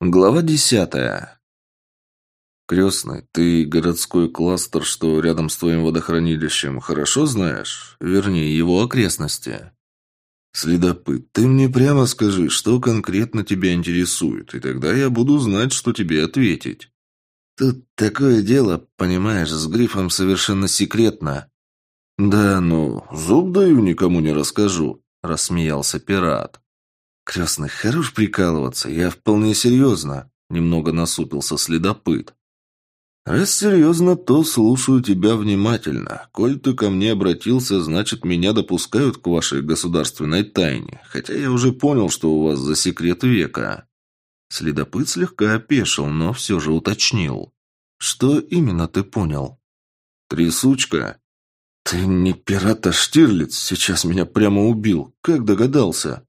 Глава десятая. «Крестный, ты городской кластер, что рядом с твоим водохранилищем, хорошо знаешь? Вернее, его окрестности?» «Следопыт, ты мне прямо скажи, что конкретно тебя интересует, и тогда я буду знать, что тебе ответить». «Тут такое дело, понимаешь, с грифом совершенно секретно». «Да ну, зуб даю, никому не расскажу», — рассмеялся пират. «Крестный, хорош прикалываться, я вполне серьезно», — немного насупился следопыт. «Раз серьезно, то слушаю тебя внимательно. Коль ты ко мне обратился, значит, меня допускают к вашей государственной тайне, хотя я уже понял, что у вас за секрет века». Следопыт слегка опешил, но все же уточнил. «Что именно ты понял?» «Трясучка?» «Ты не пират, а Штирлиц. Сейчас меня прямо убил. Как догадался?»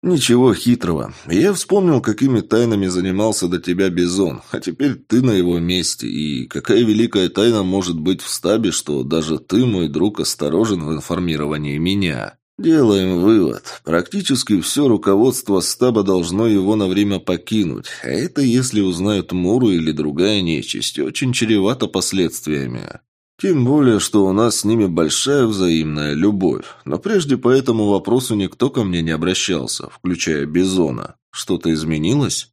«Ничего хитрого. Я вспомнил, какими тайнами занимался до тебя Бизон, а теперь ты на его месте. И какая великая тайна может быть в стабе, что даже ты, мой друг, осторожен в информировании меня?» «Делаем вывод. Практически все руководство стаба должно его на время покинуть, а это, если узнают Муру или другая нечисть, очень чревато последствиями. Тем более, что у нас с ними большая взаимная любовь. Но прежде по этому вопросу никто ко мне не обращался, включая Бизона. Что-то изменилось?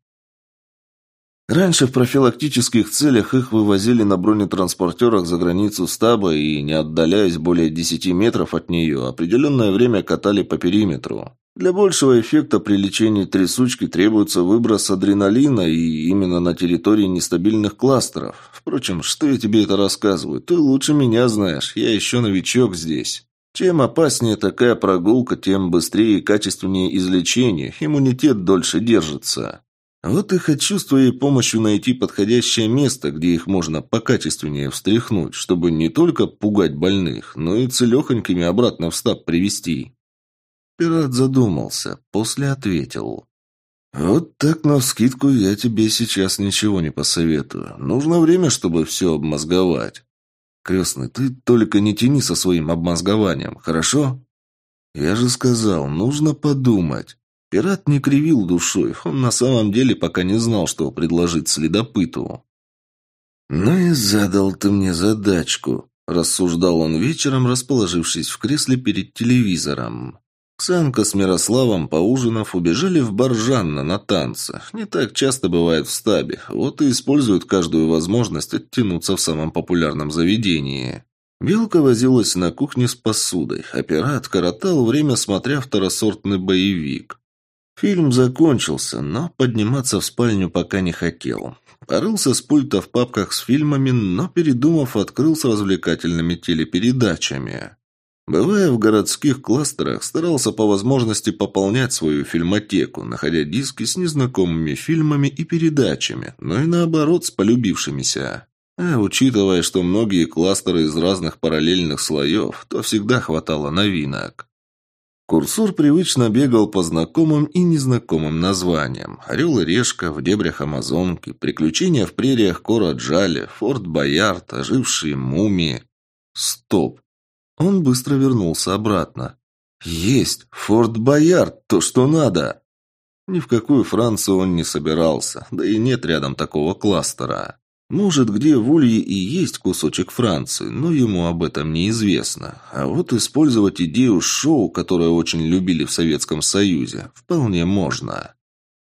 Раньше в профилактических целях их вывозили на бронетранспортерах за границу стаба и, не отдаляясь более 10 метров от нее, определенное время катали по периметру. Для большего эффекта при лечении трясучки требуется выброс адреналина и именно на территории нестабильных кластеров. Впрочем, что я тебе это рассказываю? Ты лучше меня знаешь, я еще новичок здесь. Чем опаснее такая прогулка, тем быстрее и качественнее излечение, иммунитет дольше держится. Вот и хочу с твоей помощью найти подходящее место, где их можно покачественнее встряхнуть, чтобы не только пугать больных, но и целехонькими обратно в стаб привести. Пират задумался, после ответил. «Вот так навскидку я тебе сейчас ничего не посоветую. Нужно время, чтобы все обмозговать. Крестный, ты только не тяни со своим обмозгованием, хорошо?» «Я же сказал, нужно подумать». Пират не кривил душой, он на самом деле пока не знал, что предложить следопыту. «Ну и задал ты мне задачку», – рассуждал он вечером, расположившись в кресле перед телевизором. Ксанка с Мирославом, поужинав, убежали в бар Жанна на танцы. Не так часто бывает в стабе, вот и используют каждую возможность оттянуться в самом популярном заведении. Белка возилась на кухне с посудой, а пират коротал время, смотря второсортный боевик. Фильм закончился, но подниматься в спальню пока не хотел. Порылся с пульта в папках с фильмами, но, передумав, открыл с развлекательными телепередачами. Бывая в городских кластерах, старался по возможности пополнять свою фильмотеку, находя диски с незнакомыми фильмами и передачами, но и наоборот с полюбившимися. А учитывая, что многие кластеры из разных параллельных слоев, то всегда хватало новинок. Курсор привычно бегал по знакомым и незнакомым названиям. «Орел и решка», «В дебрях Амазонки», «Приключения в прериях Кора-Джали», «Форт Боярд», «Ожившие мумии». Стоп! Он быстро вернулся обратно. «Есть! Форт Боярд! То, что надо!» Ни в какую Францию он не собирался, да и нет рядом такого кластера. Может, где в Улье и есть кусочек Франции, но ему об этом неизвестно. А вот использовать идею шоу, которую очень любили в Советском Союзе, вполне можно.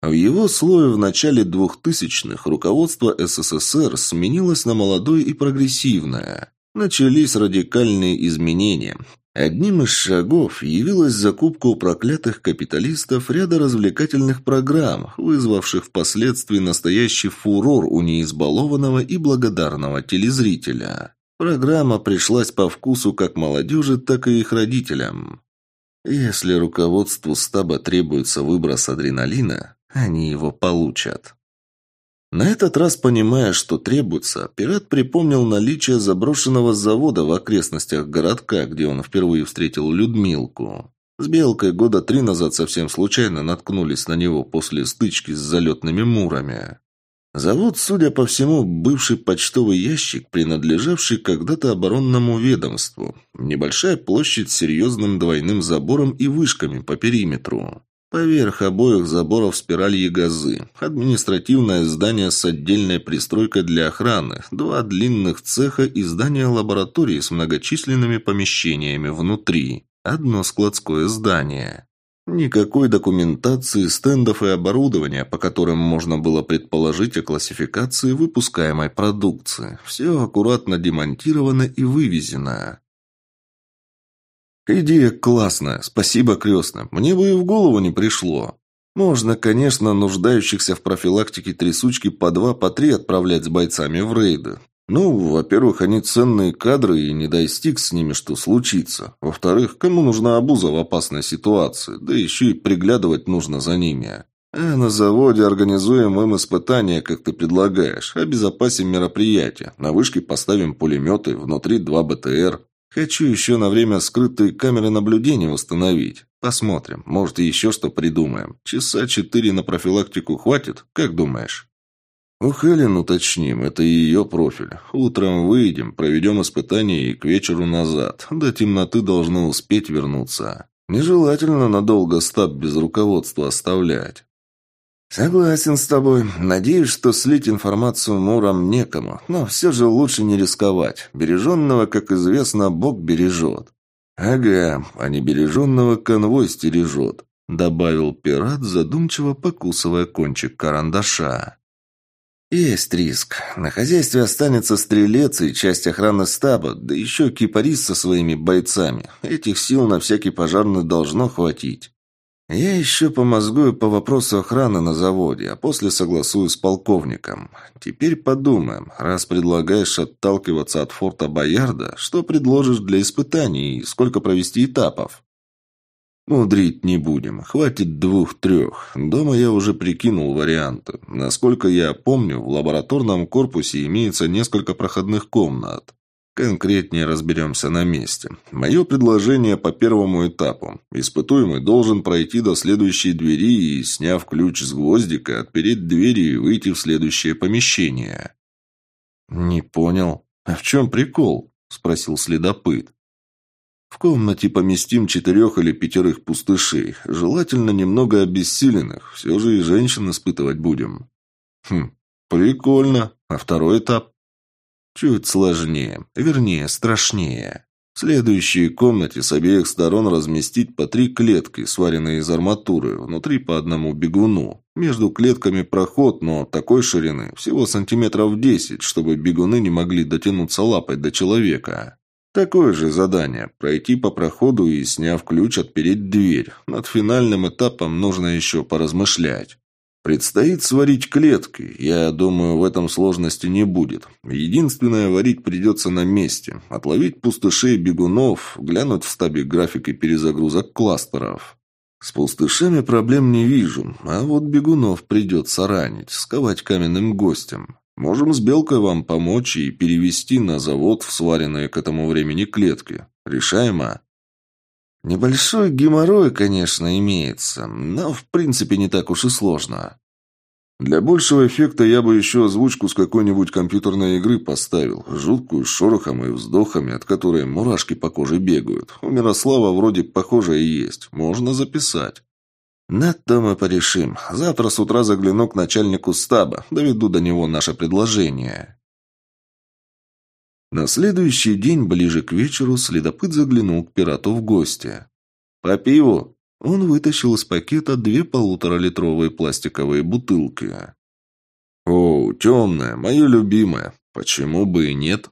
В его слое в начале двухтысячных руководство СССР сменилось на молодое и прогрессивное. Начались радикальные изменения. Одним из шагов явилась закупка у проклятых капиталистов ряда развлекательных программ, вызвавших впоследствии настоящий фурор у неизбалованного и благодарного телезрителя. Программа пришлась по вкусу как молодежи, так и их родителям. Если руководству стаба требуется выброс адреналина, они его получат. На этот раз, понимая, что требуется, пират припомнил наличие заброшенного завода в окрестностях городка, где он впервые встретил Людмилку. С Белкой года три назад совсем случайно наткнулись на него после стычки с залетными мурами. Завод, судя по всему, бывший почтовый ящик, принадлежавший когда-то оборонному ведомству. Небольшая площадь с серьезным двойным забором и вышками по периметру. Поверх обоих заборов спираль ягозы. Административное здание с отдельной пристройкой для охраны. Два длинных цеха и здание лаборатории с многочисленными помещениями внутри. Одно складское здание. Никакой документации, стендов и оборудования, по которым можно было предположить о классификации выпускаемой продукции. Все аккуратно демонтировано и вывезено. Идея классная, спасибо, крестным. Мне бы и в голову не пришло. Можно, конечно, нуждающихся в профилактике трясучки по два, по три отправлять с бойцами в рейды. Ну, во-первых, они ценные кадры, и не дай стик с ними, что случится. Во-вторых, кому нужна обуза в опасной ситуации, да еще и приглядывать нужно за ними. А на заводе организуем им испытания, как ты предлагаешь, обезопасим мероприятие. На вышке поставим пулеметы, внутри два БТР. Хочу еще на время скрытые камеры наблюдения установить. Посмотрим, может еще что придумаем. Часа четыре на профилактику хватит, как думаешь? У Хелен уточним, это ее профиль. Утром выйдем, проведем испытание и к вечеру назад. До темноты должны успеть вернуться. Нежелательно надолго стаб без руководства оставлять. «Согласен с тобой. Надеюсь, что слить информацию Муром некому, но все же лучше не рисковать. Береженного, как известно, Бог бережет». «Ага, а не береженного конвой стережет», — добавил пират, задумчиво покусывая кончик карандаша. «Есть риск. На хозяйстве останется стрелец и часть охраны стаба, да еще кипарис со своими бойцами. Этих сил на всякий пожарный должно хватить». Я еще помозгую по вопросу охраны на заводе, а после согласую с полковником. Теперь подумаем, раз предлагаешь отталкиваться от форта Боярда, что предложишь для испытаний и сколько провести этапов? Мудрить не будем, хватит двух-трех. Дома я уже прикинул варианты. Насколько я помню, в лабораторном корпусе имеется несколько проходных комнат. Конкретнее разберемся на месте. Мое предложение по первому этапу. Испытуемый должен пройти до следующей двери и, сняв ключ с гвоздика, отпереть двери и выйти в следующее помещение. «Не понял. А в чем прикол?» – спросил следопыт. В комнате поместим четырех или пятерых пустышей, желательно немного обессиленных, все же и женщин испытывать будем. Хм, прикольно. А второй этап? Чуть сложнее, вернее, страшнее. В следующей комнате с обеих сторон разместить по три клетки, сваренные из арматуры, внутри по одному бегуну. Между клетками проход, но такой ширины, всего сантиметров десять, чтобы бегуны не могли дотянуться лапой до человека. Такое же задание – пройти по проходу и, сняв ключ, отпереть дверь. Над финальным этапом нужно еще поразмышлять. Предстоит сварить клетки. Я думаю, в этом сложности не будет. Единственное, варить придется на месте. Отловить пустышей бегунов, глянуть в стабе графики перезагрузок кластеров. С пустышами проблем не вижу, а вот бегунов придется ранить, сковать каменным гостем. Можем с Белкой вам помочь и перевести на завод в сваренные к этому времени клетки. Решаемо? Небольшой геморрой, конечно, имеется, но в принципе не так уж и сложно. Для большего эффекта я бы еще озвучку с какой-нибудь компьютерной игры поставил, жуткую, с шорохом и вздохами, от которой мурашки по коже бегают. У Мирослава вроде похожее есть, можно записать. На то мы порешим. Завтра с утра загляну к начальнику стаба, доведу до него наше предложение. На следующий день, ближе к вечеру, следопыт заглянул к пирату в гости. «По пиву!» Он вытащил из пакета две полуторалитровые пластиковые бутылки. «О, темная, мое любимое. Почему бы и нет?»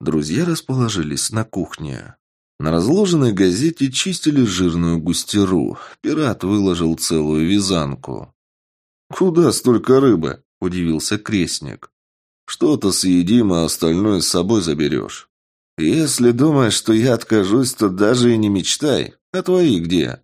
Друзья расположились на кухне. На разложенной газете чистили жирную густеру. Пират выложил целую вязанку. «Куда столько рыбы?» – удивился крестник. Что-то съедим, а остальное с собой заберешь. Если думаешь, что я откажусь, то даже и не мечтай. А твои где?»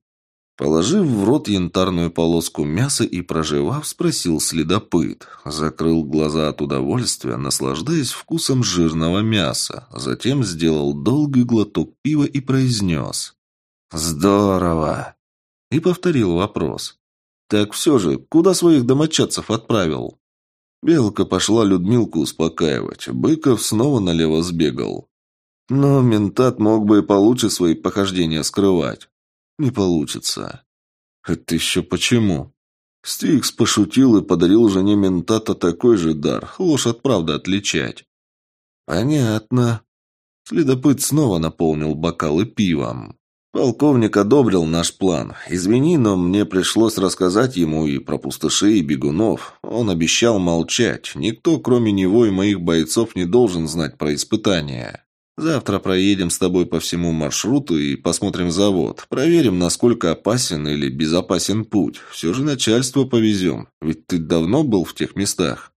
Положив в рот янтарную полоску мяса и проживав, спросил следопыт. Закрыл глаза от удовольствия, наслаждаясь вкусом жирного мяса. Затем сделал долгий глоток пива и произнес. «Здорово!» И повторил вопрос. «Так все же, куда своих домочадцев отправил?» Белка пошла Людмилку успокаивать. Быков снова налево сбегал. Но ментат мог бы и получше свои похождения скрывать. Не получится. «Это еще почему?» Стикс пошутил и подарил жене ментата такой же дар – ложь от правды отличать. «Понятно». Следопыт снова наполнил бокалы пивом. Полковник одобрил наш план. Извини, но мне пришлось рассказать ему и про пустышей, и бегунов. Он обещал молчать. Никто, кроме него и моих бойцов, не должен знать про испытания. Завтра проедем с тобой по всему маршруту и посмотрим завод. Проверим, насколько опасен или безопасен путь. Все же начальство повезем. Ведь ты давно был в тех местах?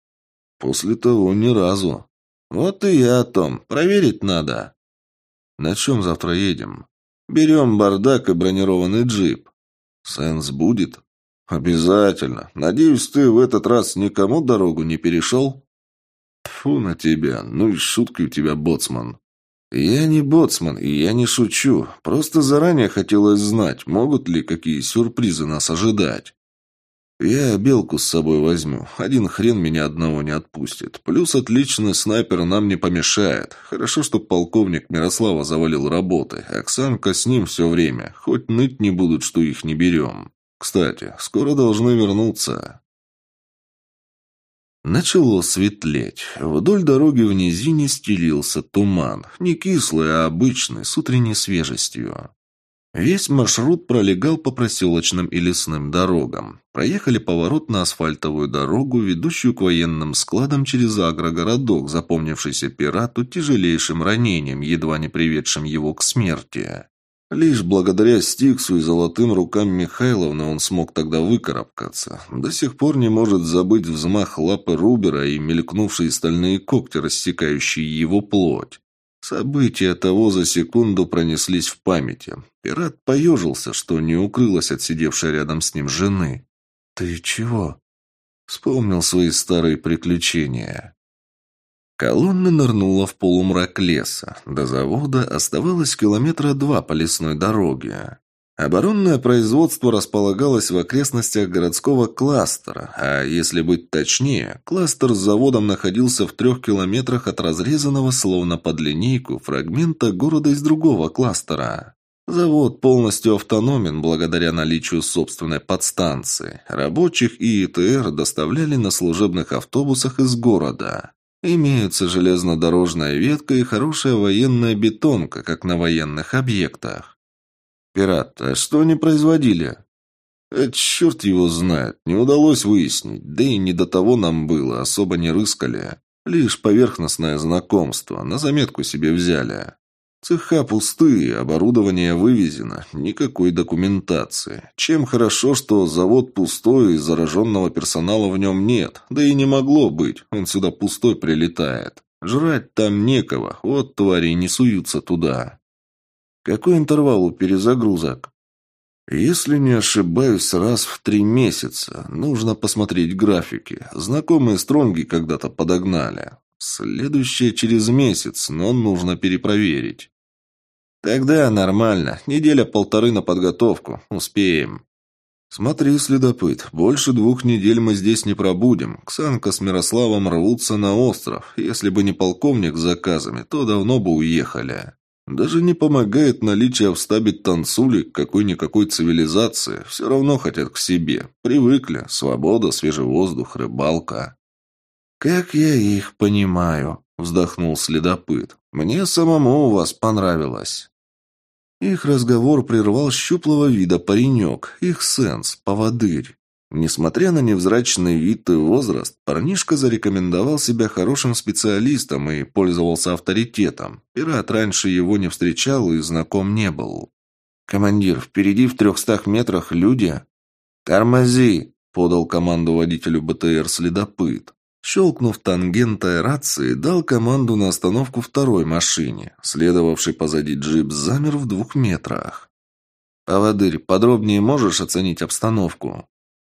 После того ни разу. Вот и я о том. Проверить надо. На чем завтра едем? Берем бардак и бронированный джип. Сенс будет? Обязательно. Надеюсь, ты в этот раз никому дорогу не перешел? Фу на тебя. Ну и шутки у тебя, боцман. Я не боцман, и я не шучу. Просто заранее хотелось знать, могут ли какие сюрпризы нас ожидать. Я белку с собой возьму. Один хрен меня одного не отпустит. Плюс отличный снайпер нам не помешает. Хорошо, что полковник Мирослава завалил работы. Оксанка с ним все время. Хоть ныть не будут, что их не берем. Кстати, скоро должны вернуться. Начало светлеть. Вдоль дороги в низине стелился туман. Не кислый, а обычный, с утренней свежестью. Весь маршрут пролегал по проселочным и лесным дорогам. Проехали поворот на асфальтовую дорогу, ведущую к военным складам через агрогородок, запомнившийся пирату тяжелейшим ранением, едва не приведшим его к смерти. Лишь благодаря Стиксу и золотым рукам Михайловны он смог тогда выкарабкаться. До сих пор не может забыть взмах лапы Рубера и мелькнувшие стальные когти, рассекающие его плоть. События того за секунду пронеслись в памяти. Пират поежился, что не укрылась от сидевшей рядом с ним жены. «Ты чего?» Вспомнил свои старые приключения. Колонна нырнула в полумрак леса. До завода оставалось километра два по лесной дороге. Оборонное производство располагалось в окрестностях городского кластера, а если быть точнее, кластер с заводом находился в трех километрах от разрезанного, словно под линейку, фрагмента города из другого кластера. Завод полностью автономен благодаря наличию собственной подстанции. Рабочих и ИТР доставляли на служебных автобусах из города. Имеются железнодорожная ветка и хорошая военная бетонка, как на военных объектах. «Пират, а что они производили?» «Это черт его знает. Не удалось выяснить. Да и не до того нам было. Особо не рыскали. Лишь поверхностное знакомство. На заметку себе взяли. Цеха пустые, оборудование вывезено. Никакой документации. Чем хорошо, что завод пустой и зараженного персонала в нем нет. Да и не могло быть. Он сюда пустой прилетает. Жрать там некого. Вот твари не суются туда. Какой интервал у перезагрузок? Если не ошибаюсь, раз в три месяца. Нужно посмотреть графики. Знакомые стронги когда-то подогнали. Следующее через месяц, но нужно перепроверить. Тогда нормально. Неделя-полторы на подготовку. Успеем. «Смотри, следопыт, больше двух недель мы здесь не пробудем. Ксанка с Мирославом рвутся на остров. Если бы не полковник с заказами, то давно бы уехали». Даже не помогает наличие в стабе танцули какой-никакой цивилизации. Все равно хотят к себе. Привыкли. Свобода, свежий воздух, рыбалка. «Как я их понимаю», — вздохнул следопыт. «Мне самому у вас понравилось». Их разговор прервал щуплого вида паренек, их сенс, поводырь. Несмотря на невзрачный вид и возраст, парнишка зарекомендовал себя хорошим специалистом и пользовался авторитетом. Пират раньше его не встречал и знаком не был. «Командир, впереди в трехстах метрах люди...» «Тормози!» — подал команду водителю БТР следопыт. Щелкнув тангентой рации, дал команду на остановку второй машине. Следовавший позади джип замер в двух метрах. «Поводырь, подробнее можешь оценить обстановку?»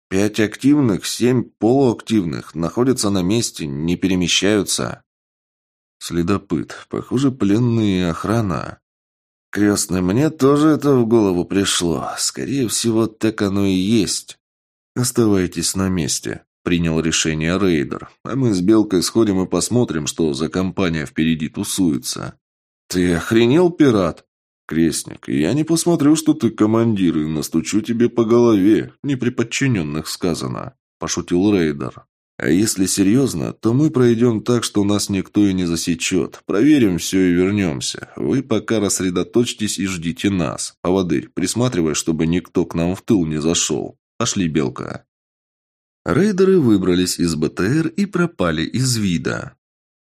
Пять активных, семь полуактивных находятся на месте, не перемещаются. Следопыт. Похоже, пленные охрана. Крестный, мне тоже это в голову пришло. Скорее всего, так оно и есть. Оставайтесь на месте, принял решение рейдер. А мы с Белкой сходим и посмотрим, что за компания впереди тусуется. Ты охренел, пират? «Крестник, я не посмотрю, что ты командир, и настучу тебе по голове. Не при подчиненных сказано», – пошутил Рейдер. «А если серьезно, то мы пройдем так, что нас никто и не засечет. Проверим все и вернемся. Вы пока рассредоточьтесь и ждите нас. Поводырь, присматривай, чтобы никто к нам в тыл не зашел. Пошли, Белка». Рейдеры выбрались из БТР и пропали из вида.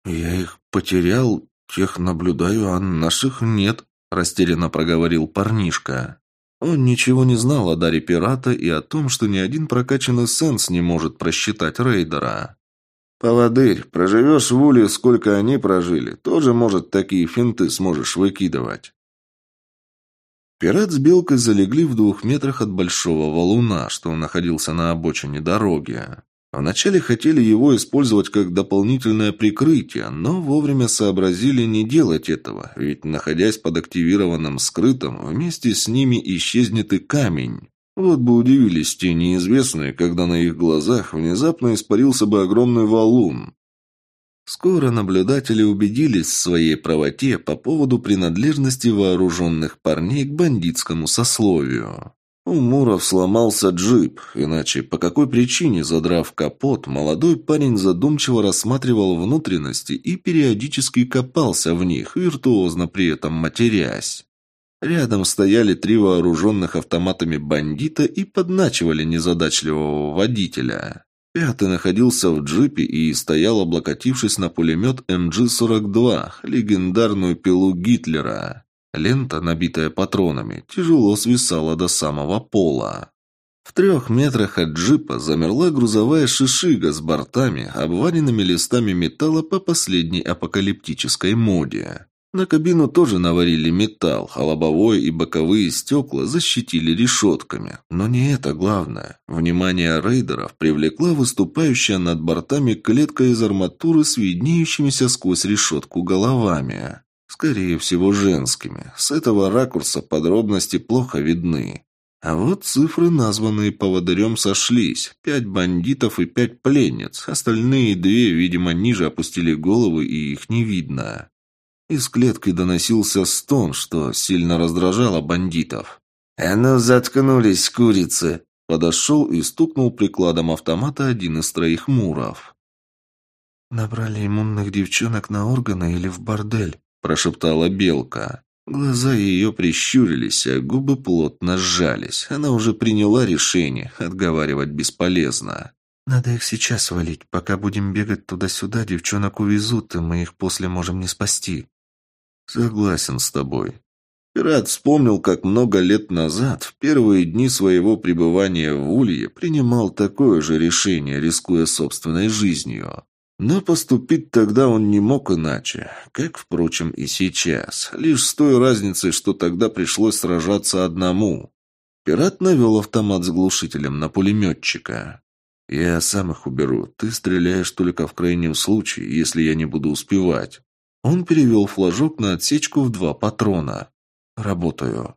«Я их потерял, тех наблюдаю, а наших нет», растерянно проговорил парнишка. Он ничего не знал о даре пирата и о том, что ни один прокачанный сенс не может просчитать рейдера. «Поводырь, проживешь в уле, сколько они прожили, тоже, может, такие финты сможешь выкидывать». Пират с Белкой залегли в двух метрах от большого валуна, что находился на обочине дороги. Вначале хотели его использовать как дополнительное прикрытие, но вовремя сообразили не делать этого, ведь, находясь под активированным скрытым, вместе с ними исчезнет и камень. Вот бы удивились те неизвестные, когда на их глазах внезапно испарился бы огромный валун. Скоро наблюдатели убедились в своей правоте по поводу принадлежности вооруженных парней к бандитскому сословию. У Муров сломался джип, иначе по какой причине, задрав капот, молодой парень задумчиво рассматривал внутренности и периодически копался в них, виртуозно при этом матерясь. Рядом стояли три вооруженных автоматами бандита и подначивали незадачливого водителя. Пятый находился в джипе и стоял, облокотившись на пулемет МГ-42, легендарную пилу Гитлера. Лента, набитая патронами, тяжело свисала до самого пола. В трех метрах от джипа замерла грузовая шишига с бортами, обваренными листами металла по последней апокалиптической моде. На кабину тоже наварили металл, а лобовое и боковые стекла защитили решетками. Но не это главное. Внимание рейдеров привлекла выступающая над бортами клетка из арматуры с виднеющимися сквозь решетку головами. Скорее всего, женскими. С этого ракурса подробности плохо видны. А вот цифры, названные поводырем, сошлись. Пять бандитов и пять пленниц. Остальные две, видимо, ниже опустили головы, и их не видно. Из клетки доносился стон, что сильно раздражало бандитов. «А ну, заткнулись, курицы!» Подошел и стукнул прикладом автомата один из троих муров. «Набрали иммунных девчонок на органы или в бордель?» Прошептала белка. Глаза ее прищурились, а губы плотно сжались. Она уже приняла решение, отговаривать бесполезно. «Надо их сейчас валить. Пока будем бегать туда-сюда, девчонок увезут, и мы их после можем не спасти». «Согласен с тобой». Пират вспомнил, как много лет назад, в первые дни своего пребывания в Улье, принимал такое же решение, рискуя собственной жизнью. Но поступить тогда он не мог иначе, как, впрочем, и сейчас, лишь с той разницей, что тогда пришлось сражаться одному. Пират навел автомат с глушителем на пулеметчика. «Я сам их уберу. Ты стреляешь только в крайнем случае, если я не буду успевать». Он перевел флажок на отсечку в два патрона. «Работаю».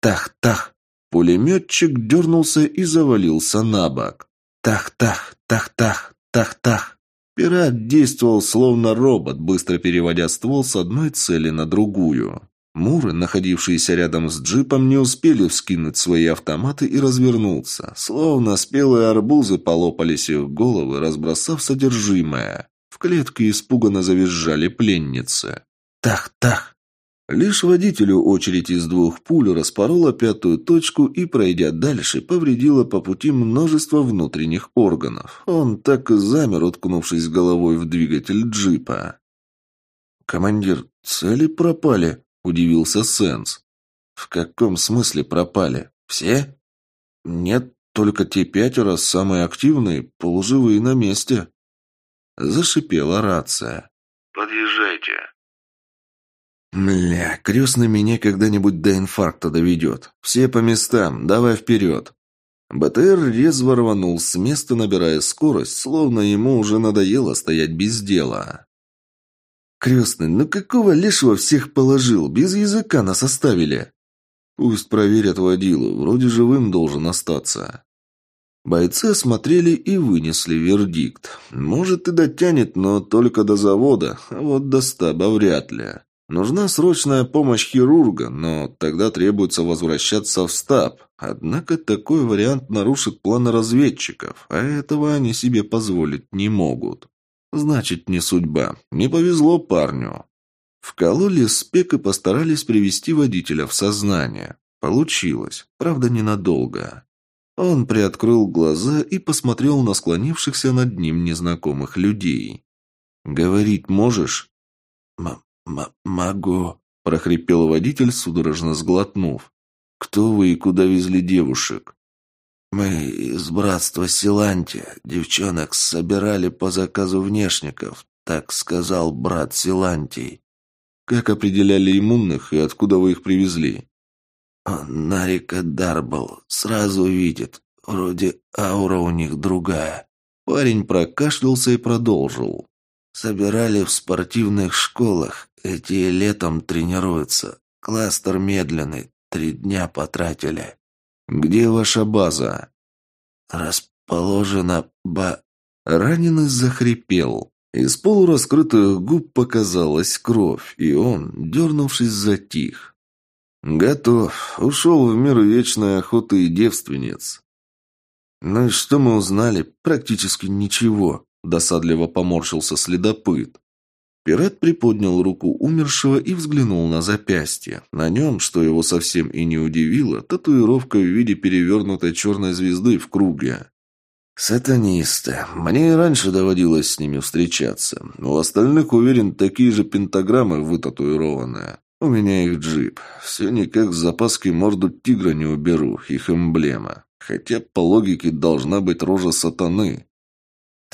«Тах-тах!» Пулеметчик дернулся и завалился на бок. «Тах-тах! Тах-тах! Тах-тах!» Пират действовал словно робот, быстро переводя ствол с одной цели на другую. Муры, находившиеся рядом с джипом, не успели вскинуть свои автоматы и развернуться. Словно спелые арбузы полопались их головы, разбросав содержимое. В клетке испуганно завизжали пленницы. «Тах-тах!» Лишь водителю очередь из двух пуль распорола пятую точку и, пройдя дальше, повредила по пути множество внутренних органов. Он так и замер, уткнувшись головой в двигатель джипа. «Командир, цели пропали?» – удивился Сенс. «В каком смысле пропали? Все?» «Нет, только те пятеро, самые активные, полуживые на месте». Зашипела рация. «Подъезжайте». Мля, крестный меня когда-нибудь до инфаркта доведет. Все по местам, давай вперед. БТР резво рванул с места, набирая скорость, словно ему уже надоело стоять без дела. «Крестный, ну какого лишего всех положил? Без языка нас оставили!» «Пусть проверят водилу, вроде живым должен остаться». Бойцы осмотрели и вынесли вердикт. Может и дотянет, но только до завода, а вот до стаба вряд ли. Нужна срочная помощь хирурга, но тогда требуется возвращаться в стаб. Однако такой вариант нарушит планы разведчиков, а этого они себе позволить не могут. Значит, не судьба. Не повезло парню. Вкололи спек и постарались привести водителя в сознание. Получилось, правда, ненадолго. Он приоткрыл глаза и посмотрел на склонившихся над ним незнакомых людей. «Говорить можешь?» «Могу», – прохрипел водитель, судорожно сглотнув. «Кто вы и куда везли девушек?» «Мы из братства Силанти. Девчонок собирали по заказу внешников», – так сказал брат Силантий. «Как определяли иммунных и откуда вы их привезли?» Нарика Дарбл сразу видит. Вроде аура у них другая. Парень прокашлялся и продолжил. Собирали в спортивных школах. Эти летом тренируются. Кластер медленный. Три дня потратили. Где ваша база? Расположена ба... Раненый захрипел. Из полураскрытых губ показалась кровь, и он, дернувшись, затих. «Готов. Ушел в мир вечной охоты и девственниц». «Ну и что мы узнали? Практически ничего», – досадливо поморщился следопыт. Пират приподнял руку умершего и взглянул на запястье. На нем, что его совсем и не удивило, татуировка в виде перевернутой черной звезды в круге. «Сатанисты. Мне и раньше доводилось с ними встречаться. У остальных, уверен, такие же пентаграммы вытатуированные. У меня их джип. Все никак с запаской морду тигра не уберу, их эмблема. Хотя по логике должна быть рожа сатаны.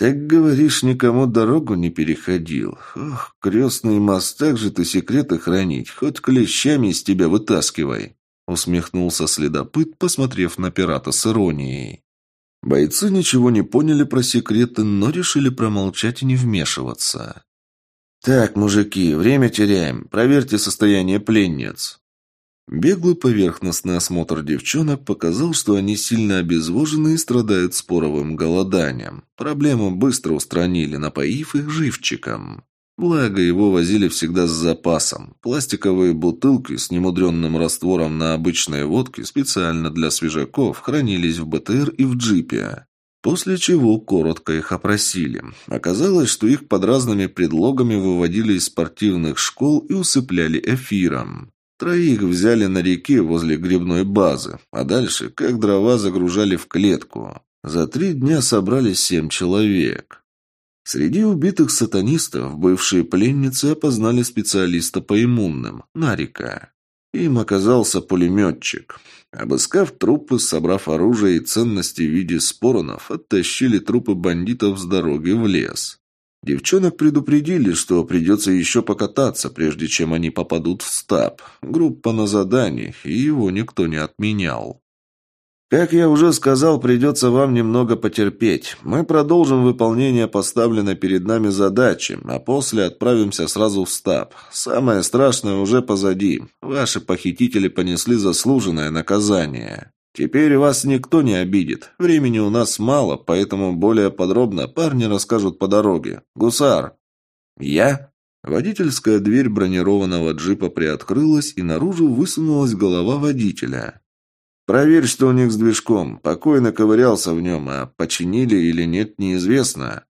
Так говоришь, никому дорогу не переходил. Ох, крестный мостак же ты секреты хранить, хоть клещами из тебя вытаскивай. Усмехнулся следопыт, посмотрев на пирата с иронией. Бойцы ничего не поняли про секреты, но решили промолчать и не вмешиваться. «Так, мужики, время теряем. Проверьте состояние пленниц». Беглый поверхностный осмотр девчонок показал, что они сильно обезвожены и страдают споровым голоданием. Проблему быстро устранили, напоив их живчиком. Благо, его возили всегда с запасом. Пластиковые бутылки с немудренным раствором на обычной водке специально для свежаков хранились в БТР и в джипе. После чего коротко их опросили. Оказалось, что их под разными предлогами выводили из спортивных школ и усыпляли эфиром. Троих взяли на реке возле грибной базы, а дальше как дрова загружали в клетку. За три дня собрали семь человек. Среди убитых сатанистов бывшие пленницы опознали специалиста по иммунным – Нарика. Им оказался пулеметчик. Обыскав трупы, собрав оружие и ценности в виде споронов, оттащили трупы бандитов с дороги в лес. Девчонок предупредили, что придется еще покататься, прежде чем они попадут в стаб. Группа на задании, и его никто не отменял. Как я уже сказал, придется вам немного потерпеть. Мы продолжим выполнение поставленной перед нами задачи, а после отправимся сразу в стаб. Самое страшное уже позади. Ваши похитители понесли заслуженное наказание. Теперь вас никто не обидит. Времени у нас мало, поэтому более подробно парни расскажут по дороге. Гусар. Я? Водительская дверь бронированного джипа приоткрылась, и наружу высунулась голова водителя. Проверь, что у них с движком. Покойно ковырялся в нем, а починили или нет, неизвестно.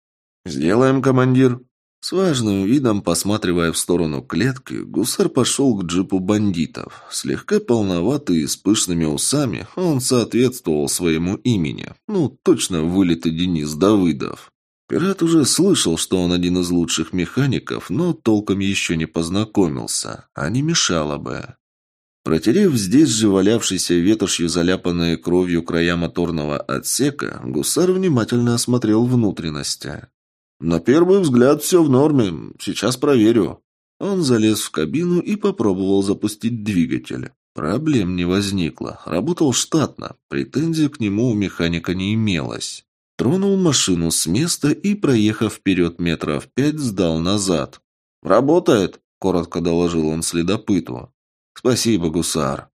Сделаем, командир. С важным видом, посматривая в сторону клетки, гусар пошел к джипу бандитов. Слегка полноватый и с пышными усами, он соответствовал своему имени. Ну, точно вылитый Денис Давыдов. Пират уже слышал, что он один из лучших механиков, но толком еще не познакомился, а не мешало бы. Протерев здесь же валявшийся ветошью заляпанные кровью края моторного отсека, гусар внимательно осмотрел внутренности. «На первый взгляд все в норме. Сейчас проверю». Он залез в кабину и попробовал запустить двигатель. Проблем не возникло. Работал штатно. Претензий к нему у механика не имелось. Тронул машину с места и, проехав вперед метров пять, сдал назад. «Работает», — коротко доложил он следопыту. «Спасибо, гусар».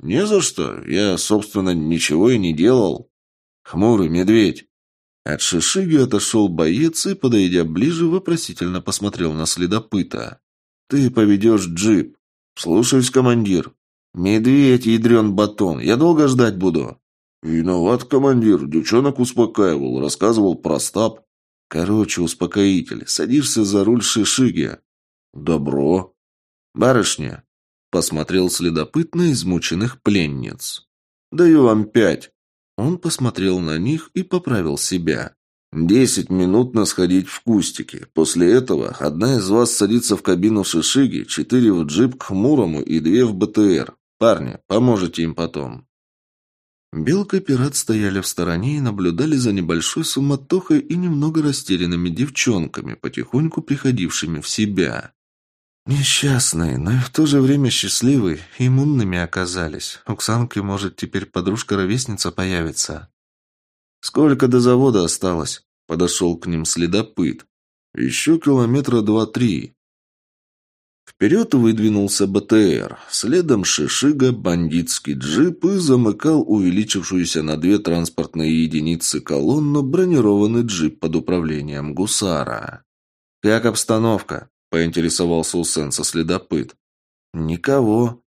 «Не за что. Я, собственно, ничего и не делал». «Хмурый медведь». От шишиги отошел боец и, подойдя ближе, вопросительно посмотрел на следопыта. Ты поведешь джип. Слушаюсь, командир. Медведь, ядрен батон. Я долго ждать буду. Виноват, командир. Девчонок успокаивал, рассказывал про стаб. Короче, успокоитель. Садишься за руль шишиги. Добро. Барышня. Посмотрел следопыт на измученных пленниц. Даю вам пять. Он посмотрел на них и поправил себя. «Десять минут на сходить в кустики. После этого одна из вас садится в кабину Шишиги, четыре в джип к Хмурому и две в БТР. Парни, поможете им потом». Белка и пират стояли в стороне и наблюдали за небольшой суматохой и немного растерянными девчонками, потихоньку приходившими в себя. Несчастные, но и в то же время счастливые, иммунными оказались. Оксанке, может, теперь подружка-ровесница появится. «Сколько до завода осталось?» – подошел к ним следопыт. «Еще километра два-три». Вперед выдвинулся БТР, следом Шишига, бандитский джип и замыкал увеличившуюся на две транспортные единицы колонну бронированный джип под управлением гусара. «Как обстановка?» – поинтересовался у Сенса следопыт. «Никого»,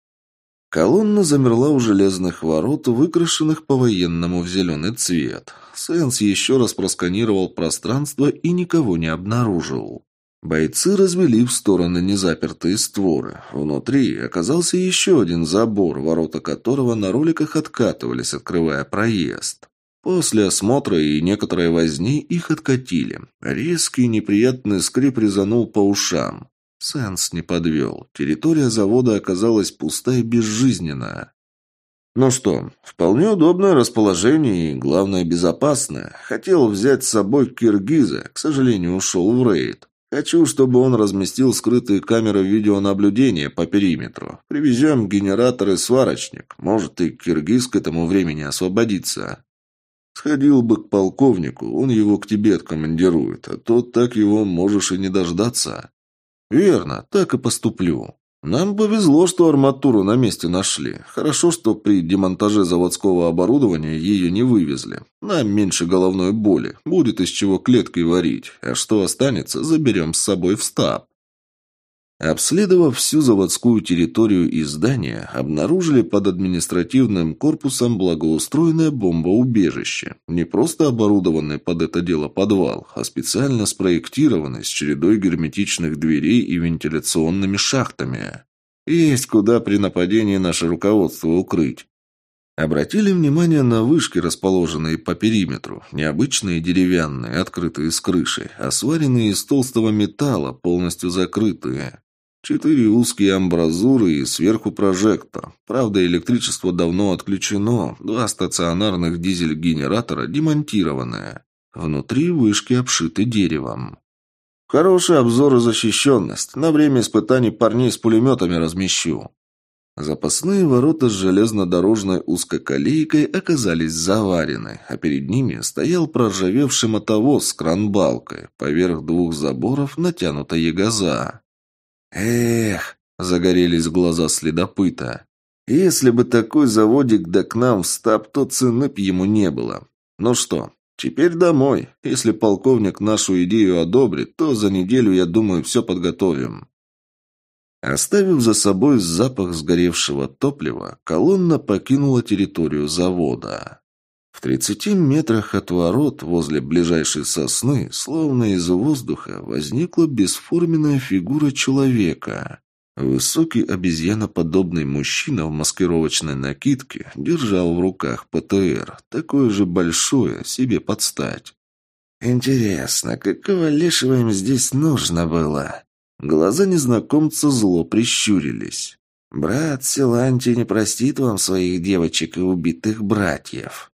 Колонна замерла у железных ворот, выкрашенных по-военному в зеленый цвет. Сенс еще раз просканировал пространство и никого не обнаружил. Бойцы развели в стороны незапертые створы. Внутри оказался еще один забор, ворота которого на роликах откатывались, открывая проезд. После осмотра и некоторой возни их откатили. Резкий неприятный скрип резанул по ушам. Сенс не подвел. Территория завода оказалась пуста и безжизненная. Ну что, вполне удобное расположение и, главное, безопасное. Хотел взять с собой киргиза, к сожалению, ушел в рейд. Хочу, чтобы он разместил скрытые камеры видеонаблюдения по периметру. Привезем генератор и сварочник. Может, и киргиз к этому времени освободится. Сходил бы к полковнику, он его к тебе откомандирует, а то так его можешь и не дождаться. «Верно, так и поступлю. Нам повезло, что арматуру на месте нашли. Хорошо, что при демонтаже заводского оборудования ее не вывезли. Нам меньше головной боли. Будет из чего клеткой варить. А что останется, заберем с собой в стаб». Обследовав всю заводскую территорию и здание, обнаружили под административным корпусом благоустроенное бомбоубежище. Не просто оборудованный под это дело подвал, а специально спроектированный с чередой герметичных дверей и вентиляционными шахтами. Есть куда при нападении наше руководство укрыть. Обратили внимание на вышки, расположенные по периметру, необычные деревянные, открытые с крышей, а сваренные из толстого металла, полностью закрытые. Четыре узкие амбразуры и сверху прожектор. Правда, электричество давно отключено, два стационарных дизель-генератора демонтированные. Внутри вышки обшиты деревом. Хороший обзор и защищенность. На время испытаний парней с пулеметами размещу. Запасные ворота с железнодорожной узкоколейкой оказались заварены, а перед ними стоял проржавевший мотовоз с кранбалкой, поверх двух заборов натянута ягоза. «Эх!» – загорелись глаза следопыта. «Если бы такой заводик да к нам в стаб, то цены б ему не было. Ну что, теперь домой. Если полковник нашу идею одобрит, то за неделю, я думаю, все подготовим». Оставив за собой запах сгоревшего топлива, колонна покинула территорию завода. В тридцати метрах от ворот, возле ближайшей сосны, словно из воздуха, возникла бесформенная фигура человека. Высокий обезьяноподобный мужчина в маскировочной накидке держал в руках ПТР, такое же большое, себе подстать. «Интересно, какого лешего им здесь нужно было?» Глаза незнакомца зло прищурились. «Брат Силанти не простит вам своих девочек и убитых братьев».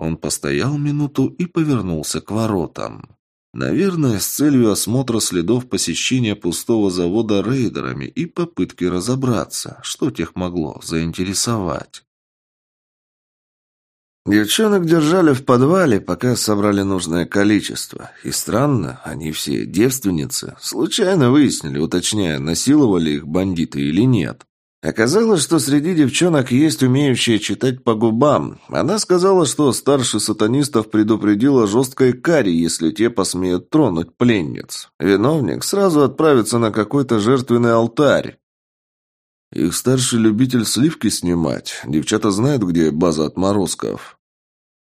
Он постоял минуту и повернулся к воротам. Наверное, с целью осмотра следов посещения пустого завода рейдерами и попытки разобраться, что тех могло заинтересовать. Девчонок держали в подвале, пока собрали нужное количество. И странно, они все девственницы. Случайно выяснили, уточняя, насиловали их бандиты или нет. Оказалось, что среди девчонок есть умеющие читать по губам. Она сказала, что старший сатанистов предупредил о жесткой каре, если те посмеют тронуть пленниц. Виновник сразу отправится на какой-то жертвенный алтарь. Их старший любитель сливки снимать. Девчата знают, где база отморозков.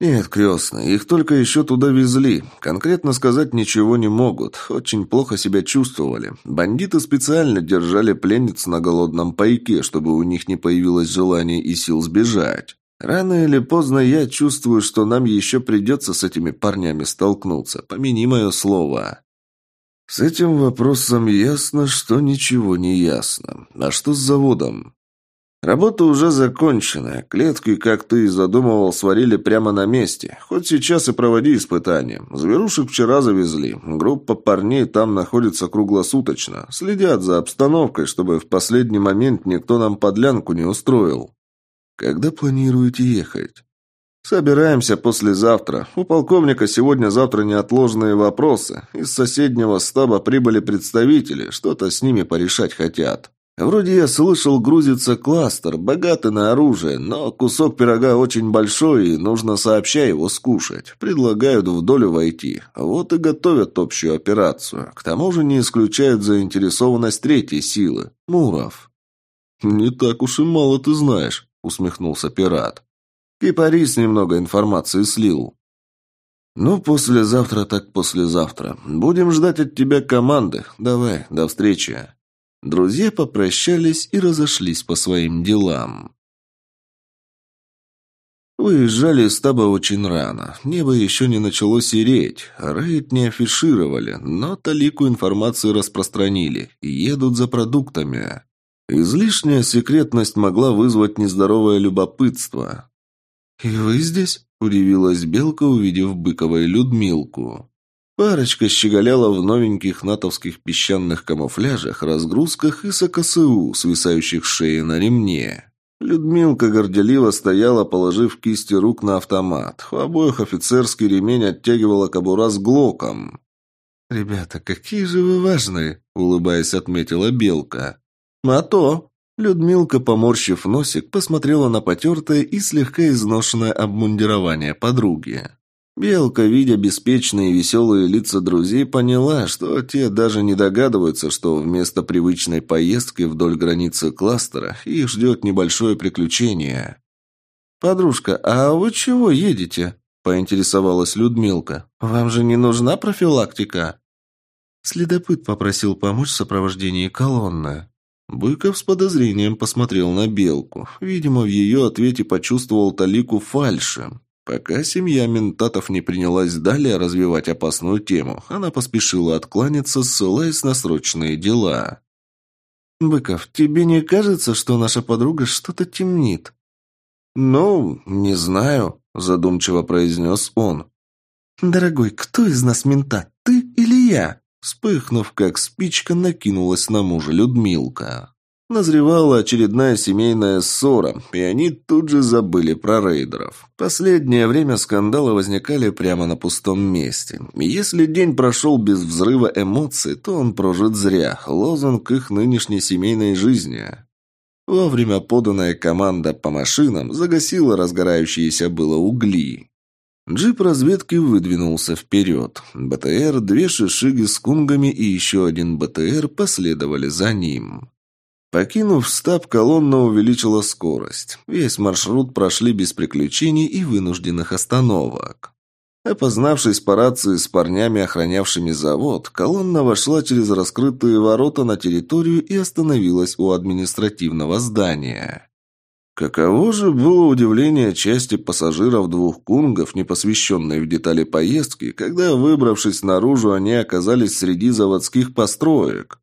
«Нет, крестный, их только еще туда везли. Конкретно сказать ничего не могут. Очень плохо себя чувствовали. Бандиты специально держали пленниц на голодном пайке, чтобы у них не появилось желания и сил сбежать. Рано или поздно я чувствую, что нам еще придется с этими парнями столкнуться. Помяни мое слово». «С этим вопросом ясно, что ничего не ясно. А что с заводом?» Работа уже закончена. Клетки, как ты и задумывал, сварили прямо на месте. Хоть сейчас и проводи испытания. Зверушек вчера завезли. Группа парней там находится круглосуточно. Следят за обстановкой, чтобы в последний момент никто нам подлянку не устроил. Когда планируете ехать? Собираемся послезавтра. У полковника сегодня-завтра неотложные вопросы. Из соседнего стаба прибыли представители. Что-то с ними порешать хотят. Вроде я слышал, грузится кластер, богатый на оружие, но кусок пирога очень большой, и нужно сообща его скушать. Предлагают в долю войти. Вот и готовят общую операцию. К тому же не исключают заинтересованность третьей силы – Муров. «Не так уж и мало ты знаешь», – усмехнулся пират. Кипарис немного информации слил. «Ну, послезавтра так послезавтра. Будем ждать от тебя команды. Давай, до встречи». Друзья попрощались и разошлись по своим делам. Выезжали из таба очень рано. Небо еще не начало сереть. Рейд не афишировали, но талику информации распространили. Едут за продуктами. Излишняя секретность могла вызвать нездоровое любопытство. «И вы здесь?» – удивилась Белка, увидев Быкова и Людмилку. Парочка щеголяла в новеньких натовских песчаных камуфляжах, разгрузках и с АКСУ, свисающих шеи на ремне. Людмилка горделиво стояла, положив кисти рук на автомат. У обоих офицерский ремень оттягивала кобура с глоком. «Ребята, какие же вы важные!» — улыбаясь, отметила Белка. «А то!» Людмилка, поморщив носик, посмотрела на потертое и слегка изношенное обмундирование подруги. Белка, видя беспечные и веселые лица друзей, поняла, что те даже не догадываются, что вместо привычной поездки вдоль границы кластера их ждет небольшое приключение. «Подружка, а вы чего едете?» – поинтересовалась Людмилка. «Вам же не нужна профилактика?» Следопыт попросил помочь в сопровождении колонны. Быков с подозрением посмотрел на Белку. Видимо, в ее ответе почувствовал талику фальши. Пока семья ментатов не принялась далее развивать опасную тему, она поспешила откланяться, ссылаясь на срочные дела. «Быков, тебе не кажется, что наша подруга что-то темнит?» «Ну, не знаю», – задумчиво произнес он. «Дорогой, кто из нас ментат, ты или я?» Вспыхнув, как спичка, накинулась на мужа Людмилка. Назревала очередная семейная ссора, и они тут же забыли про рейдеров. Последнее время скандалы возникали прямо на пустом месте. Если день прошел без взрыва эмоций, то он прожит зря. Лозунг их нынешней семейной жизни. Вовремя поданная команда по машинам загасила разгорающиеся было угли. Джип разведки выдвинулся вперед. БТР, две шишиги с кунгами и еще один БТР последовали за ним. Покинув стаб, колонна увеличила скорость. Весь маршрут прошли без приключений и вынужденных остановок. Опознавшись по рации с парнями, охранявшими завод, колонна вошла через раскрытые ворота на территорию и остановилась у административного здания. Каково же было удивление части пассажиров двух кунгов, не посвященной в детали поездки, когда, выбравшись наружу, они оказались среди заводских построек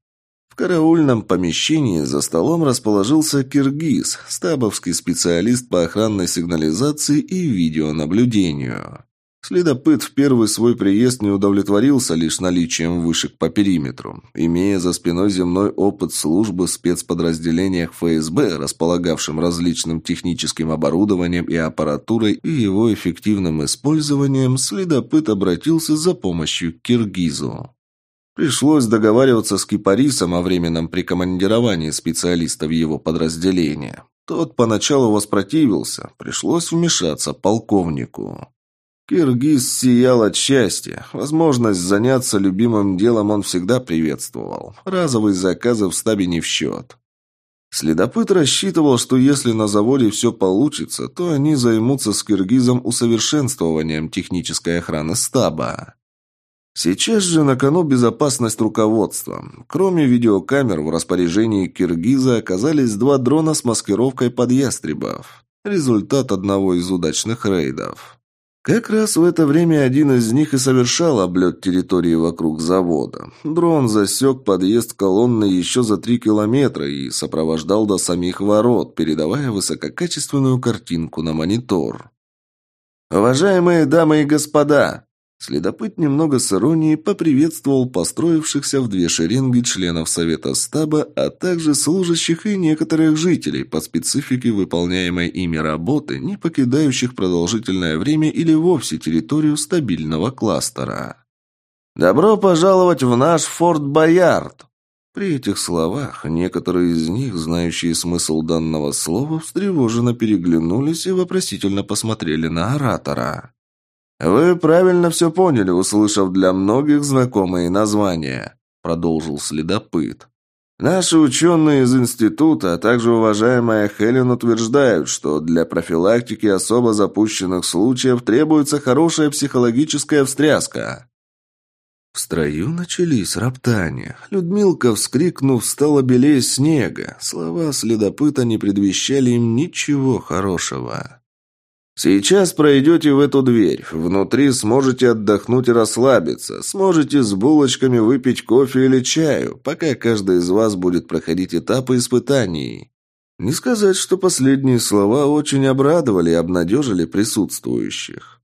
караульном помещении за столом расположился киргиз, стабовский специалист по охранной сигнализации и видеонаблюдению. Следопыт в первый свой приезд не удовлетворился лишь наличием вышек по периметру. Имея за спиной земной опыт службы в спецподразделениях ФСБ, располагавшим различным техническим оборудованием и аппаратурой и его эффективным использованием, следопыт обратился за помощью к киргизу. Пришлось договариваться с Кипарисом о временном прикомандировании специалиста в его подразделение. Тот поначалу воспротивился, пришлось вмешаться полковнику. Киргиз сиял от счастья. Возможность заняться любимым делом он всегда приветствовал. Разовые заказы в стабе не в счет. Следопыт рассчитывал, что если на заводе все получится, то они займутся с Киргизом усовершенствованием технической охраны стаба. Сейчас же на кону безопасность руководства. Кроме видеокамер в распоряжении Киргиза оказались два дрона с маскировкой под ястребов. Результат одного из удачных рейдов. Как раз в это время один из них и совершал облет территории вокруг завода. Дрон засек подъезд колонны еще за три километра и сопровождал до самих ворот, передавая высококачественную картинку на монитор. «Уважаемые дамы и господа!» Следопыт немного с иронией поприветствовал построившихся в две шеренги членов Совета Стаба, а также служащих и некоторых жителей по специфике выполняемой ими работы, не покидающих продолжительное время или вовсе территорию стабильного кластера. «Добро пожаловать в наш Форт Боярд!» При этих словах некоторые из них, знающие смысл данного слова, встревоженно переглянулись и вопросительно посмотрели на оратора. «Вы правильно все поняли, услышав для многих знакомые названия», – продолжил следопыт. «Наши ученые из института, а также уважаемая Хелен утверждают, что для профилактики особо запущенных случаев требуется хорошая психологическая встряска». В строю начались роптания. Людмилка, вскрикнув, стала белее снега. Слова следопыта не предвещали им ничего хорошего. Сейчас пройдете в эту дверь. Внутри сможете отдохнуть и расслабиться. Сможете с булочками выпить кофе или чаю, пока каждый из вас будет проходить этапы испытаний. Не сказать, что последние слова очень обрадовали и обнадежили присутствующих.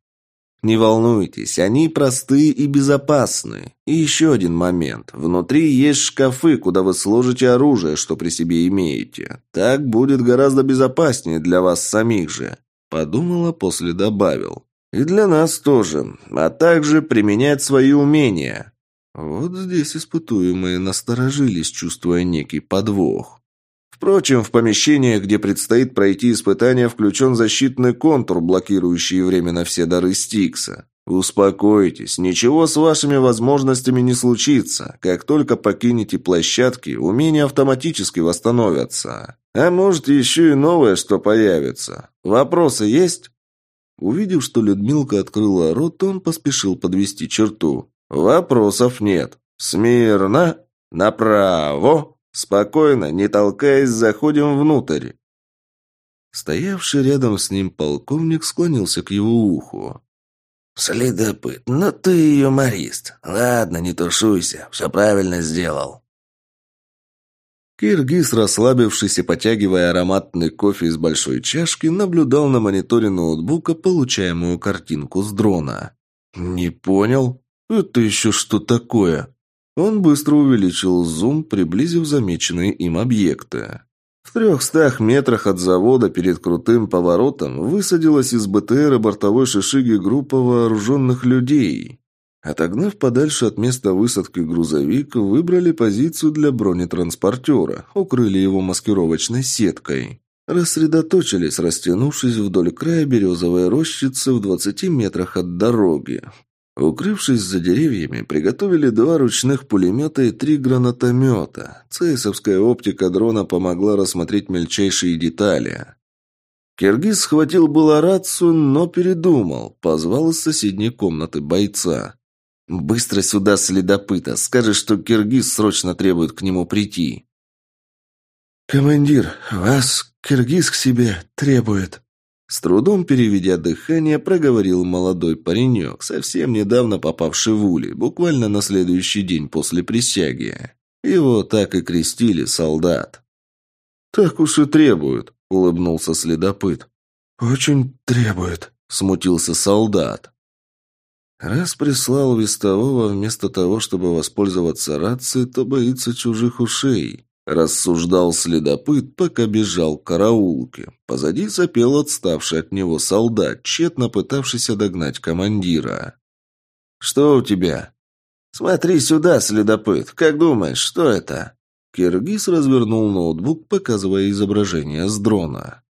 Не волнуйтесь, они простые и безопасны. И еще один момент. Внутри есть шкафы, куда вы сложите оружие, что при себе имеете. Так будет гораздо безопаснее для вас самих же. Подумала, после добавил. И для нас тоже, а также применять свои умения. Вот здесь испытуемые насторожились, чувствуя некий подвох. Впрочем, в помещениях, где предстоит пройти испытание, включен защитный контур, блокирующий временно все дары Стикса. Успокойтесь, ничего с вашими возможностями не случится. Как только покинете площадки, умения автоматически восстановятся. А может, еще и новое что появится. Вопросы есть?» Увидев, что Людмилка открыла рот, он поспешил подвести черту. «Вопросов нет. Смирно. Направо. Спокойно, не толкаясь, заходим внутрь». Стоявший рядом с ним полковник склонился к его уху. «Следопыт, ну ты юморист. Ладно, не тушуйся, все правильно сделал». Киргиз, расслабившись и потягивая ароматный кофе из большой чашки, наблюдал на мониторе ноутбука получаемую картинку с дрона. «Не понял? Это еще что такое?» Он быстро увеличил зум, приблизив замеченные им объекты. В трехстах метрах от завода перед крутым поворотом высадилась из БТРа бортовой шишиги группа вооруженных людей. Отогнав подальше от места высадки грузовик, выбрали позицию для бронетранспортера, укрыли его маскировочной сеткой. Рассредоточились, растянувшись вдоль края березовой рощицы в 20 метрах от дороги. Укрывшись за деревьями, приготовили два ручных пулемета и три гранатомета. Цейсовская оптика дрона помогла рассмотреть мельчайшие детали. Киргиз схватил было рацию, но передумал. Позвал из соседней комнаты бойца. «Быстро сюда, следопыта. Скажешь, что Киргиз срочно требует к нему прийти». «Командир, вас Киргиз к себе требует». С трудом переведя дыхание, проговорил молодой паренек, совсем недавно попавший в ули, буквально на следующий день после присяги. Его так и крестили солдат. «Так уж и требуют», — улыбнулся следопыт. «Очень требует», — смутился солдат. Раз прислал вестового вместо того, чтобы воспользоваться рацией, то боится чужих ушей. Рассуждал следопыт, пока бежал к караулке. Позади запел отставший от него солдат, тщетно пытавшийся догнать командира. «Что у тебя?» «Смотри сюда, следопыт. Как думаешь, что это?» Киргиз развернул ноутбук, показывая изображение с дрона.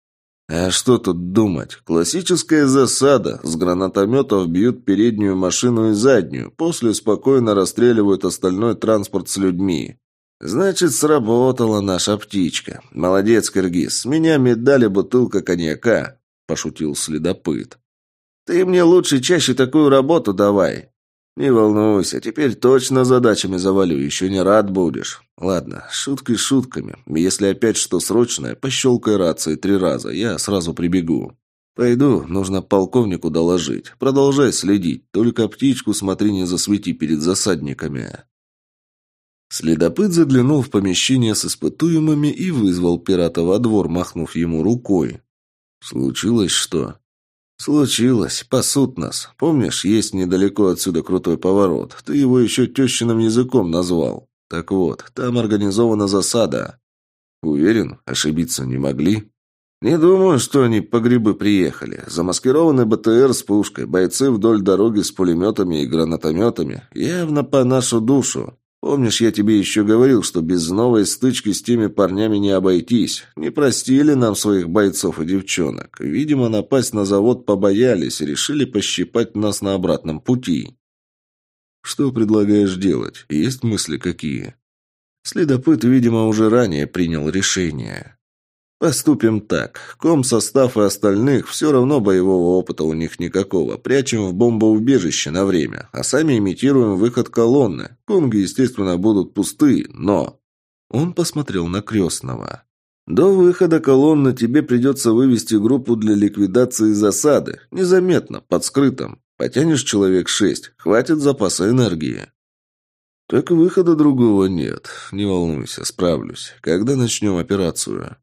А что тут думать? Классическая засада. С гранатометов бьют переднюю машину и заднюю, после спокойно расстреливают остальной транспорт с людьми. Значит, сработала наша птичка. Молодец, Киргиз. С меня медаль и бутылка коньяка, пошутил следопыт. Ты мне лучше чаще такую работу давай. «Не волнуйся, теперь точно задачами завалю, еще не рад будешь. Ладно, шутки шутками. Если опять что срочное, пощелкай рации три раза, я сразу прибегу. Пойду, нужно полковнику доложить. Продолжай следить, только птичку смотри не засвети перед засадниками». Следопыт заглянул в помещение с испытуемыми и вызвал пирата во двор, махнув ему рукой. «Случилось что?» «Случилось. Пасут нас. Помнишь, есть недалеко отсюда крутой поворот. Ты его еще тещиным языком назвал. Так вот, там организована засада». «Уверен, ошибиться не могли?» «Не думаю, что они по грибы приехали. Замаскированный БТР с пушкой, бойцы вдоль дороги с пулеметами и гранатометами. Явно по нашу душу. Помнишь, я тебе еще говорил, что без новой стычки с теми парнями не обойтись? Не простили нам своих бойцов и девчонок. Видимо, напасть на завод побоялись и решили пощипать нас на обратном пути. Что предлагаешь делать? Есть мысли какие? Следопыт, видимо, уже ранее принял решение. Поступим так. Комсостав и остальных все равно боевого опыта у них никакого. Прячем в бомбоубежище на время, а сами имитируем выход колонны. Конги, естественно, будут пустые, но... Он посмотрел на крестного. До выхода колонны тебе придется вывести группу для ликвидации засады. Незаметно, под скрытым. Потянешь человек шесть, хватит запаса энергии. Так выхода другого нет. Не волнуйся, справлюсь. Когда начнем операцию?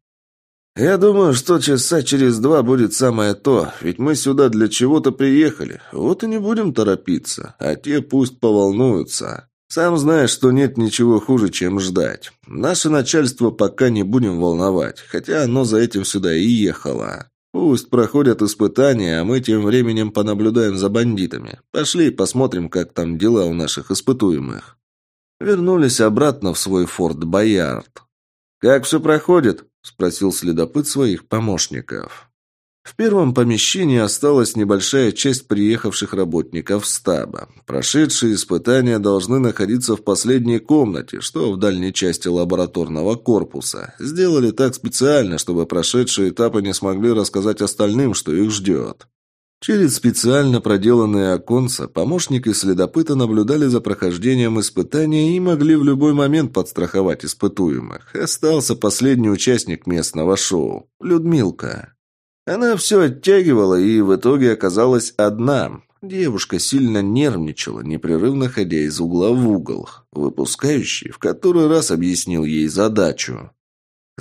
«Я думаю, что часа через два будет самое то, ведь мы сюда для чего-то приехали. Вот и не будем торопиться, а те пусть поволнуются. Сам знаешь, что нет ничего хуже, чем ждать. Наше начальство пока не будем волновать, хотя оно за этим сюда и ехало. Пусть проходят испытания, а мы тем временем понаблюдаем за бандитами. Пошли посмотрим, как там дела у наших испытуемых». Вернулись обратно в свой форт Боярд. «Как все проходит?» – спросил следопыт своих помощников. В первом помещении осталась небольшая часть приехавших работников стаба. Прошедшие испытания должны находиться в последней комнате, что в дальней части лабораторного корпуса. Сделали так специально, чтобы прошедшие этапы не смогли рассказать остальным, что их ждет. Через специально проделанные оконца помощник и следопыта наблюдали за прохождением испытания и могли в любой момент подстраховать испытуемых. Остался последний участник местного шоу – Людмилка. Она все оттягивала и в итоге оказалась одна. Девушка сильно нервничала, непрерывно ходя из угла в угол. Выпускающий в который раз объяснил ей задачу.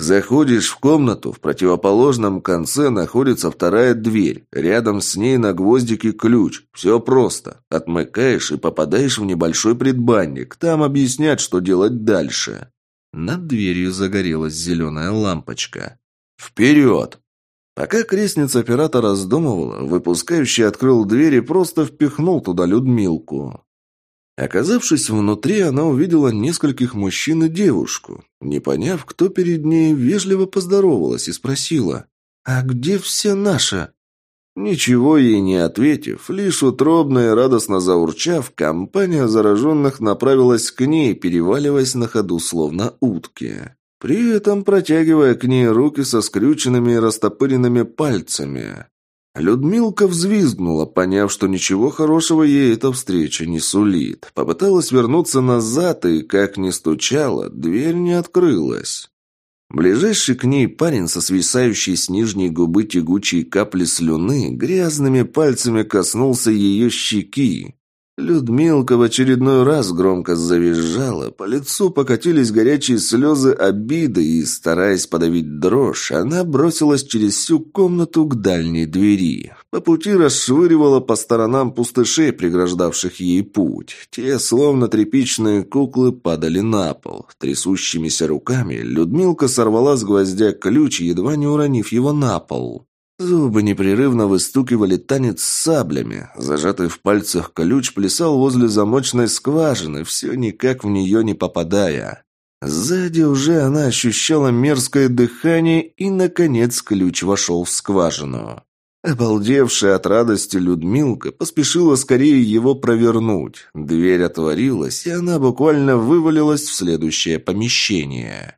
Заходишь в комнату, в противоположном конце находится вторая дверь. Рядом с ней на гвоздике ключ. Все просто. Отмыкаешь и попадаешь в небольшой предбанник. Там объяснят, что делать дальше. Над дверью загорелась зеленая лампочка. «Вперед!» Пока крестница пирата раздумывала, выпускающий открыл дверь и просто впихнул туда Людмилку. Оказавшись внутри, она увидела нескольких мужчин и девушку. Не поняв, кто перед ней, вежливо поздоровалась и спросила, «А где все наши?» Ничего ей не ответив, лишь утробно и радостно заурчав, компания зараженных направилась к ней, переваливаясь на ходу, словно утки. При этом протягивая к ней руки со скрюченными и растопыренными пальцами. Людмилка взвизгнула, поняв, что ничего хорошего ей эта встреча не сулит. Попыталась вернуться назад, и, как ни стучала, дверь не открылась. Ближайший к ней парень со свисающей с нижней губы тягучей капли слюны грязными пальцами коснулся ее щеки. Людмилка в очередной раз громко завизжала, по лицу покатились горячие слезы обиды, и, стараясь подавить дрожь, она бросилась через всю комнату к дальней двери. По пути расшвыривала по сторонам пустышей, преграждавших ей путь. Те, словно тряпичные куклы, падали на пол. Трясущимися руками Людмилка сорвала с гвоздя ключ, едва не уронив его на пол. Зубы непрерывно выстукивали танец с саблями. Зажатый в пальцах ключ плясал возле замочной скважины, все никак в нее не попадая. Сзади уже она ощущала мерзкое дыхание, и, наконец, ключ вошел в скважину. Обалдевшая от радости Людмилка поспешила скорее его провернуть. Дверь отворилась, и она буквально вывалилась в следующее помещение.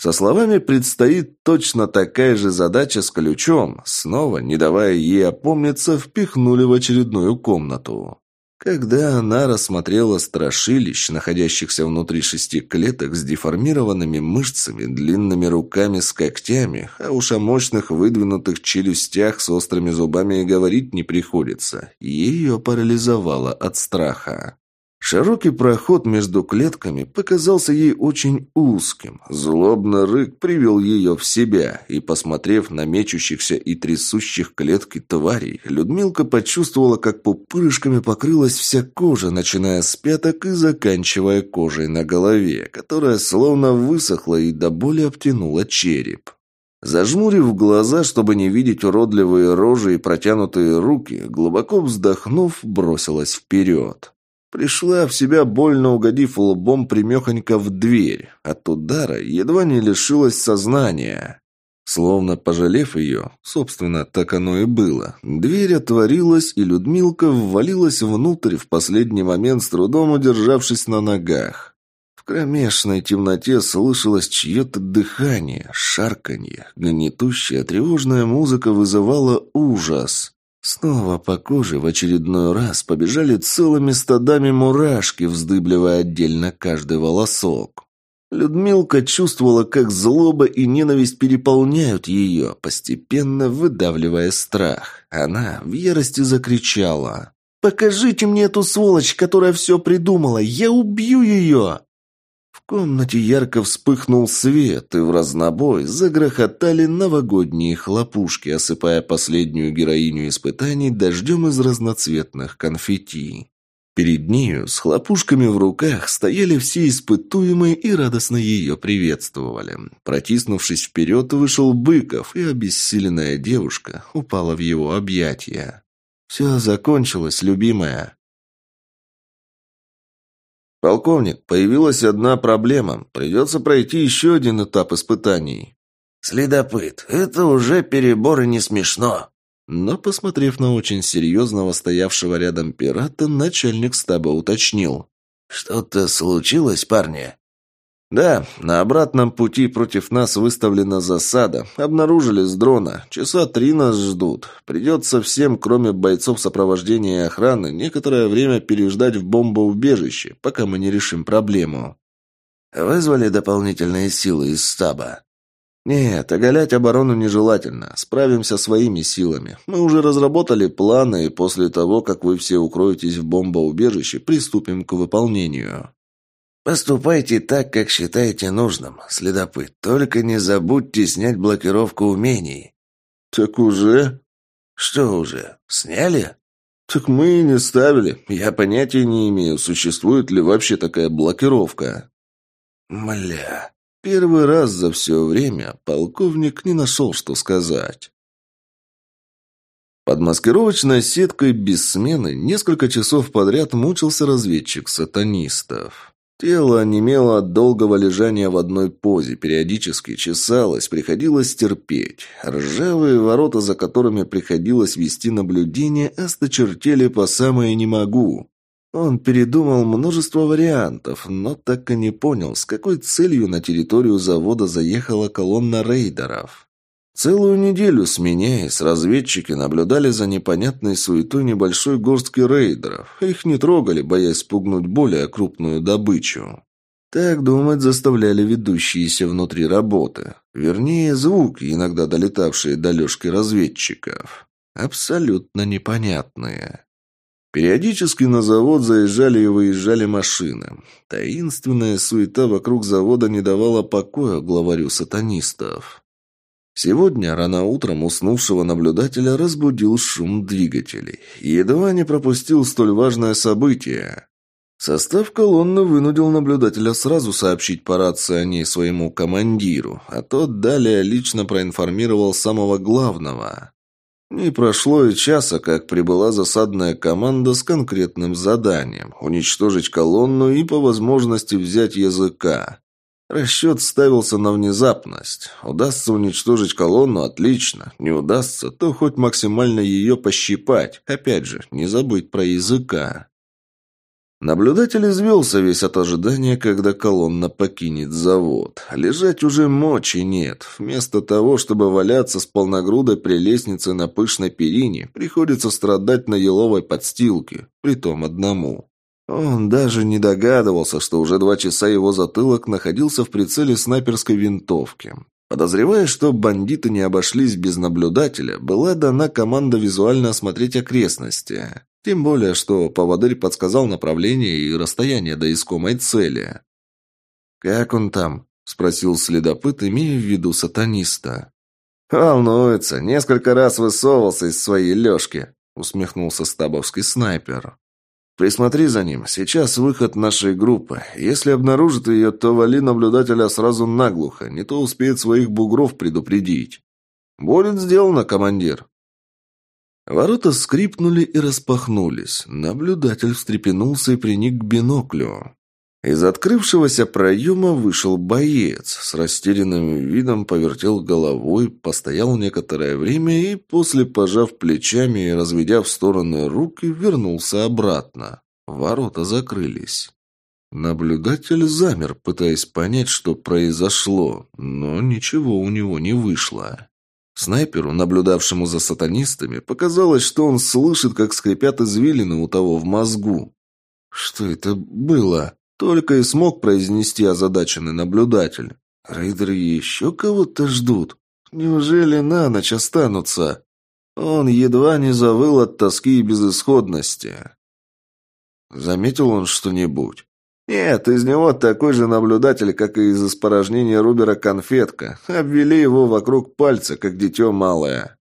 Со словами «предстоит точно такая же задача с ключом», снова, не давая ей опомниться, впихнули в очередную комнату. Когда она рассмотрела страшилищ, находящихся внутри шести клеток с деформированными мышцами, длинными руками с когтями, а уж о мощных выдвинутых челюстях с острыми зубами и говорить не приходится, ее парализовало от страха. Широкий проход между клетками показался ей очень узким. Злобный рык привел ее в себя, и, посмотрев на мечущихся и трясущих клетки тварей, Людмилка почувствовала, как пупырышками покрылась вся кожа, начиная с пяток и заканчивая кожей на голове, которая словно высохла и до боли обтянула череп. Зажмурив глаза, чтобы не видеть уродливые рожи и протянутые руки, глубоко вздохнув, бросилась вперед. Пришла в себя, больно угодив лбом примехонько в дверь. От удара едва не лишилась сознания. Словно пожалев ее, собственно, так оно и было, дверь отворилась, и Людмилка ввалилась внутрь в последний момент, с трудом удержавшись на ногах. В кромешной темноте слышалось чье-то дыхание, шарканье, гнетущая тревожная музыка вызывала ужас. Снова по коже в очередной раз побежали целыми стадами мурашки, вздыбливая отдельно каждый волосок. Людмилка чувствовала, как злоба и ненависть переполняют ее, постепенно выдавливая страх. Она в ярости закричала. «Покажите мне эту сволочь, которая все придумала! Я убью ее!» Комнате ярко вспыхнул свет, и в разнобой загрохотали новогодние хлопушки, осыпая последнюю героиню испытаний дождем из разноцветных конфетти. Перед нею с хлопушками в руках стояли все испытуемые и радостно ее приветствовали. Протиснувшись вперед, вышел Быков, и обессиленная девушка упала в его объятия. «Все закончилось, любимая», «Полковник, появилась одна проблема. Придется пройти еще один этап испытаний». «Следопыт, это уже перебор и не смешно». Но, посмотрев на очень серьезного стоявшего рядом пирата, начальник стаба уточнил. «Что-то случилось, парни?» «Да, на обратном пути против нас выставлена засада. Обнаружили с дрона. Часа три нас ждут. Придется всем, кроме бойцов сопровождения и охраны, некоторое время переждать в бомбоубежище, пока мы не решим проблему». «Вызвали дополнительные силы из стаба?» «Нет, оголять оборону нежелательно. Справимся своими силами. Мы уже разработали планы, и после того, как вы все укроетесь в бомбоубежище, приступим к выполнению». Поступайте так, как считаете нужным, следопыт. Только не забудьте снять блокировку умений. Так уже? Что уже? Сняли? Так мы и не ставили. Я понятия не имею, существует ли вообще такая блокировка. Мля. Первый раз за все время полковник не нашел, что сказать. Под маскировочной сеткой без смены несколько часов подряд мучился разведчик сатанистов. Тело онемело от долгого лежания в одной позе, периодически чесалось, приходилось терпеть. Ржавые ворота, за которыми приходилось вести наблюдение, осточертели по самое «не могу». Он передумал множество вариантов, но так и не понял, с какой целью на территорию завода заехала колонна рейдеров. Целую неделю, сменяясь, разведчики наблюдали за непонятной суетой небольшой горстки рейдеров. Их не трогали, боясь спугнуть более крупную добычу. Так думать заставляли ведущиеся внутри работы. Вернее, звуки, иногда долетавшие до лёжки разведчиков. Абсолютно непонятные. Периодически на завод заезжали и выезжали машины. Таинственная суета вокруг завода не давала покоя главарю сатанистов. Сегодня рано утром уснувшего наблюдателя разбудил шум двигателей. Едва не пропустил столь важное событие. Состав колонны вынудил наблюдателя сразу сообщить по рации о ней своему командиру, а тот далее лично проинформировал самого главного. Не прошло и часа, как прибыла засадная команда с конкретным заданием – уничтожить колонну и по возможности взять языка. Расчет ставился на внезапность. Удастся уничтожить колонну – отлично. Не удастся, то хоть максимально ее пощипать. Опять же, не забыть про языка. Наблюдатель извелся весь от ожидания, когда колонна покинет завод. Лежать уже мочи нет. Вместо того, чтобы валяться с полногрудой при лестнице на пышной перине, приходится страдать на еловой подстилке, притом одному. Он даже не догадывался, что уже два часа его затылок находился в прицеле снайперской винтовки. Подозревая, что бандиты не обошлись без наблюдателя, была дана команда визуально осмотреть окрестности. Тем более, что поводырь подсказал направление и расстояние до искомой цели. «Как он там?» – спросил следопыт, имея в виду сатаниста. «Волнуется. Несколько раз высовывался из своей лёжки», – усмехнулся стабовский снайпер. «Присмотри за ним. Сейчас выход нашей группы. Если обнаружит ее, то вали наблюдателя сразу наглухо. Не то успеет своих бугров предупредить». «Будет сделано, командир». Ворота скрипнули и распахнулись. Наблюдатель встрепенулся и приник к биноклю. Из открывшегося проема вышел боец. С растерянным видом повертел головой, постоял некоторое время и, после пожав плечами и разведя в стороны руки, вернулся обратно. Ворота закрылись. Наблюдатель замер, пытаясь понять, что произошло, но ничего у него не вышло. Снайперу, наблюдавшему за сатанистами, показалось, что он слышит, как скрипят извилины у того в мозгу. Что это было? Только и смог произнести озадаченный наблюдатель. Рейдеры еще кого-то ждут. Неужели на ночь останутся? Он едва не завыл от тоски и безысходности. Заметил он что-нибудь? Нет, из него такой же наблюдатель, как и из испорожнения Рубера конфетка. Обвели его вокруг пальца, как дитё малое.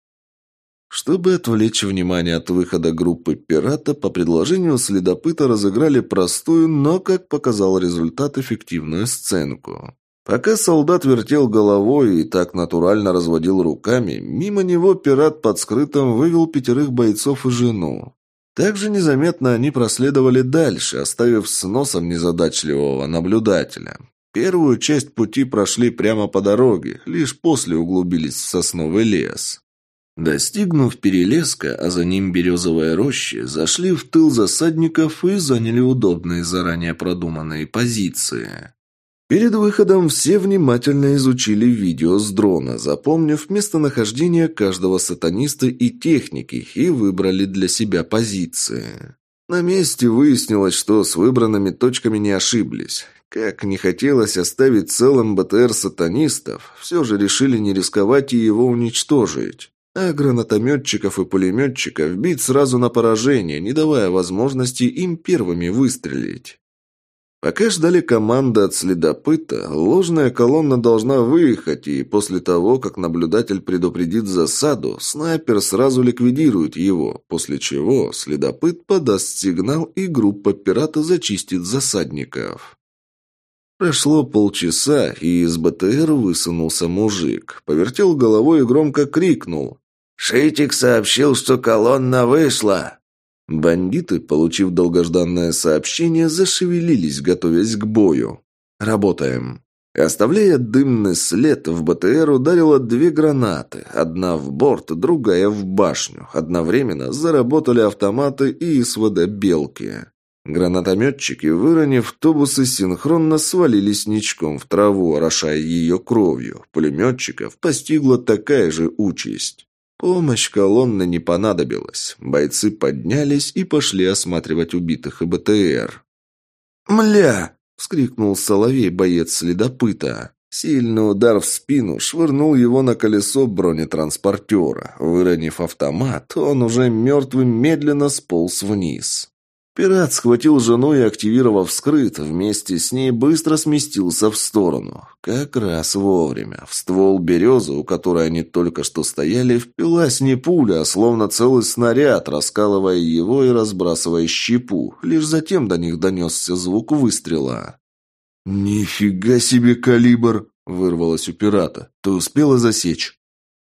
Чтобы отвлечь внимание от выхода группы пирата, по предложению следопыта разыграли простую, но, как показал результат, эффективную сценку. Пока солдат вертел головой и так натурально разводил руками, мимо него пират под скрытым вывел пятерых бойцов и жену. Также незаметно они проследовали дальше, оставив с носом незадачливого наблюдателя. Первую часть пути прошли прямо по дороге, лишь после углубились в сосновый лес. Достигнув перелеска, а за ним березовая роща, зашли в тыл засадников и заняли удобные заранее продуманные позиции. Перед выходом все внимательно изучили видео с дрона, запомнив местонахождение каждого сатаниста и техники, и выбрали для себя позиции. На месте выяснилось, что с выбранными точками не ошиблись. Как не хотелось оставить целым БТР сатанистов, все же решили не рисковать и его уничтожить. А гранатометчиков и пулеметчиков бить сразу на поражение, не давая возможности им первыми выстрелить. Пока ждали команды от следопыта, ложная колонна должна выехать, и после того, как наблюдатель предупредит засаду, снайпер сразу ликвидирует его, после чего следопыт подаст сигнал, и группа пирата зачистит засадников. Прошло полчаса, и из БТР высунулся мужик. Повертел головой и громко крикнул. «Шитик сообщил, что колонна вышла!» Бандиты, получив долгожданное сообщение, зашевелились, готовясь к бою. «Работаем». Оставляя дымный след, в БТР ударило две гранаты. Одна в борт, другая в башню. Одновременно заработали автоматы и СВД «Белки». Гранатометчики, выронив тубусы, синхронно свалились ничком в траву, орошая ее кровью. Пулеметчиков постигла такая же участь. Помощь колонны не понадобилась. Бойцы поднялись и пошли осматривать убитых и БТР. «Мля!» — вскрикнул Соловей, боец следопыта. Сильный удар в спину швырнул его на колесо бронетранспортера. Выронив автомат, он уже мертвым медленно сполз вниз. Пират схватил жену и, активировав скрыт, вместе с ней быстро сместился в сторону. Как раз вовремя. В ствол березы, у которой они только что стояли, впилась не пуля, а словно целый снаряд, раскалывая его и разбрасывая щепу. Лишь затем до них донесся звук выстрела. «Нифига себе калибр!» — вырвалось у пирата. «Ты успела засечь?»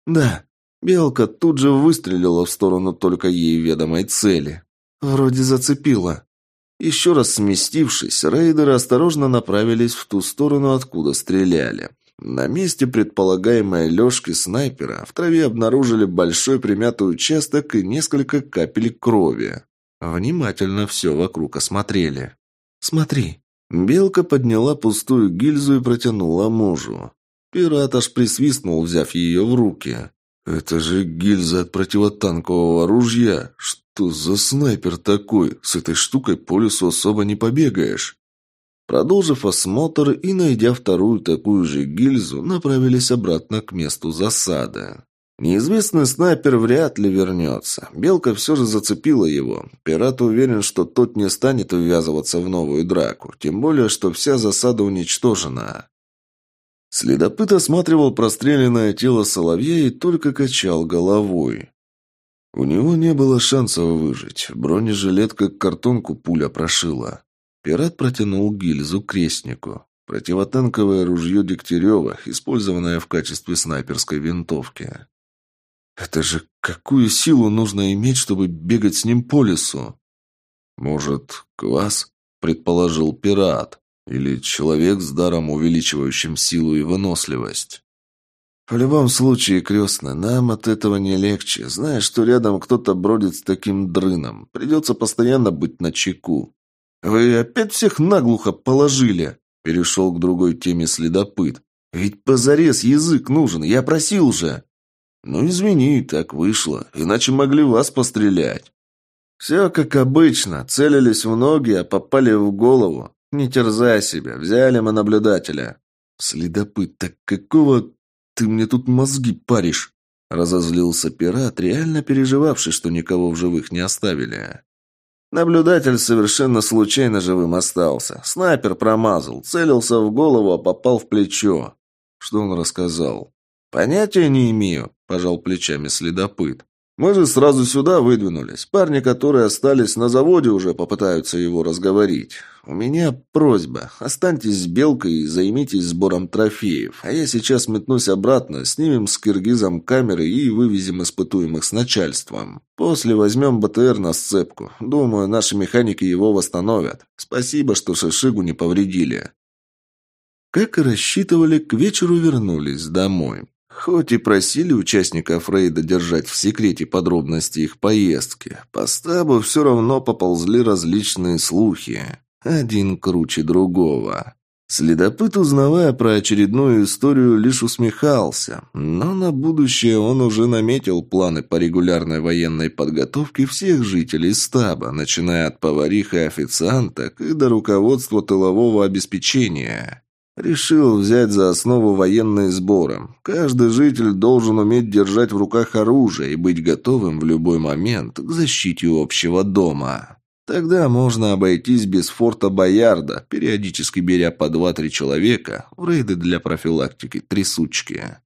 «Да». Белка тут же выстрелила в сторону только ей ведомой цели. Вроде зацепила. Еще раз сместившись, рейдеры осторожно направились в ту сторону, откуда стреляли. На месте предполагаемой лёжки снайпера в траве обнаружили большой примятый участок и несколько капель крови. Внимательно все вокруг осмотрели. «Смотри». Белка подняла пустую гильзу и протянула мужу. Пират аж присвистнул, взяв ее в руки. «Это же гильза от противотанкового ружья. Что за снайпер такой? С этой штукой по лесу особо не побегаешь». Продолжив осмотр и найдя вторую такую же гильзу, направились обратно к месту засады. Неизвестный снайпер вряд ли вернется. Белка все же зацепила его. Пират уверен, что тот не станет ввязываться в новую драку, тем более, что вся засада уничтожена. Следопыт осматривал простреленное тело соловья и только качал головой. У него не было шансов выжить. Бронежилет как картонку пуля прошила. Пират протянул гильзу крестнику. Противотанковое ружье Дегтярева, использованное в качестве снайперской винтовки. Это же какую силу нужно иметь, чтобы бегать с ним по лесу? Может, квас? Предположил пират. Или человек с даром, увеличивающим силу и выносливость. В любом случае, крестный, нам от этого не легче. Знаешь, что рядом кто-то бродит с таким дрыном. Придется постоянно быть на чеку. Вы опять всех наглухо положили. Перешел к другой теме следопыт. Ведь позарез язык нужен, я просил же. Ну, извини, так вышло. Иначе могли вас пострелять. Все как обычно. Целились в ноги, а попали в голову. «Не терзай себя. Взяли мы наблюдателя». «Следопыт, так какого ты мне тут мозги паришь?» Разозлился пират, реально переживавший, что никого в живых не оставили. Наблюдатель совершенно случайно живым остался. Снайпер промазал, целился в голову, а попал в плечо. Что он рассказал? «Понятия не имею», – пожал плечами следопыт. Мы же сразу сюда выдвинулись. Парни, которые остались на заводе, уже попытаются его разговорить. У меня просьба. Останьтесь с Белкой и займитесь сбором трофеев. А я сейчас метнусь обратно, снимем с киргизом камеры и вывезем испытуемых с начальством. После возьмем БТР на сцепку. Думаю, наши механики его восстановят. Спасибо, что Шишигу не повредили. Как и рассчитывали, к вечеру вернулись домой. Хоть и просили участников рейда держать в секрете подробности их поездки, по стабу все равно поползли различные слухи. Один круче другого. Следопыт, узнавая про очередную историю, лишь усмехался, но на будущее он уже наметил планы по регулярной военной подготовке всех жителей стаба, начиная от поварих и официанток и до руководства тылового обеспечения. Решил взять за основу военные сборы. Каждый житель должен уметь держать в руках оружие и быть готовым в любой момент к защите общего дома. Тогда можно обойтись без форта Боярда, периодически беря по два-три человека в рейды для профилактики трясучки.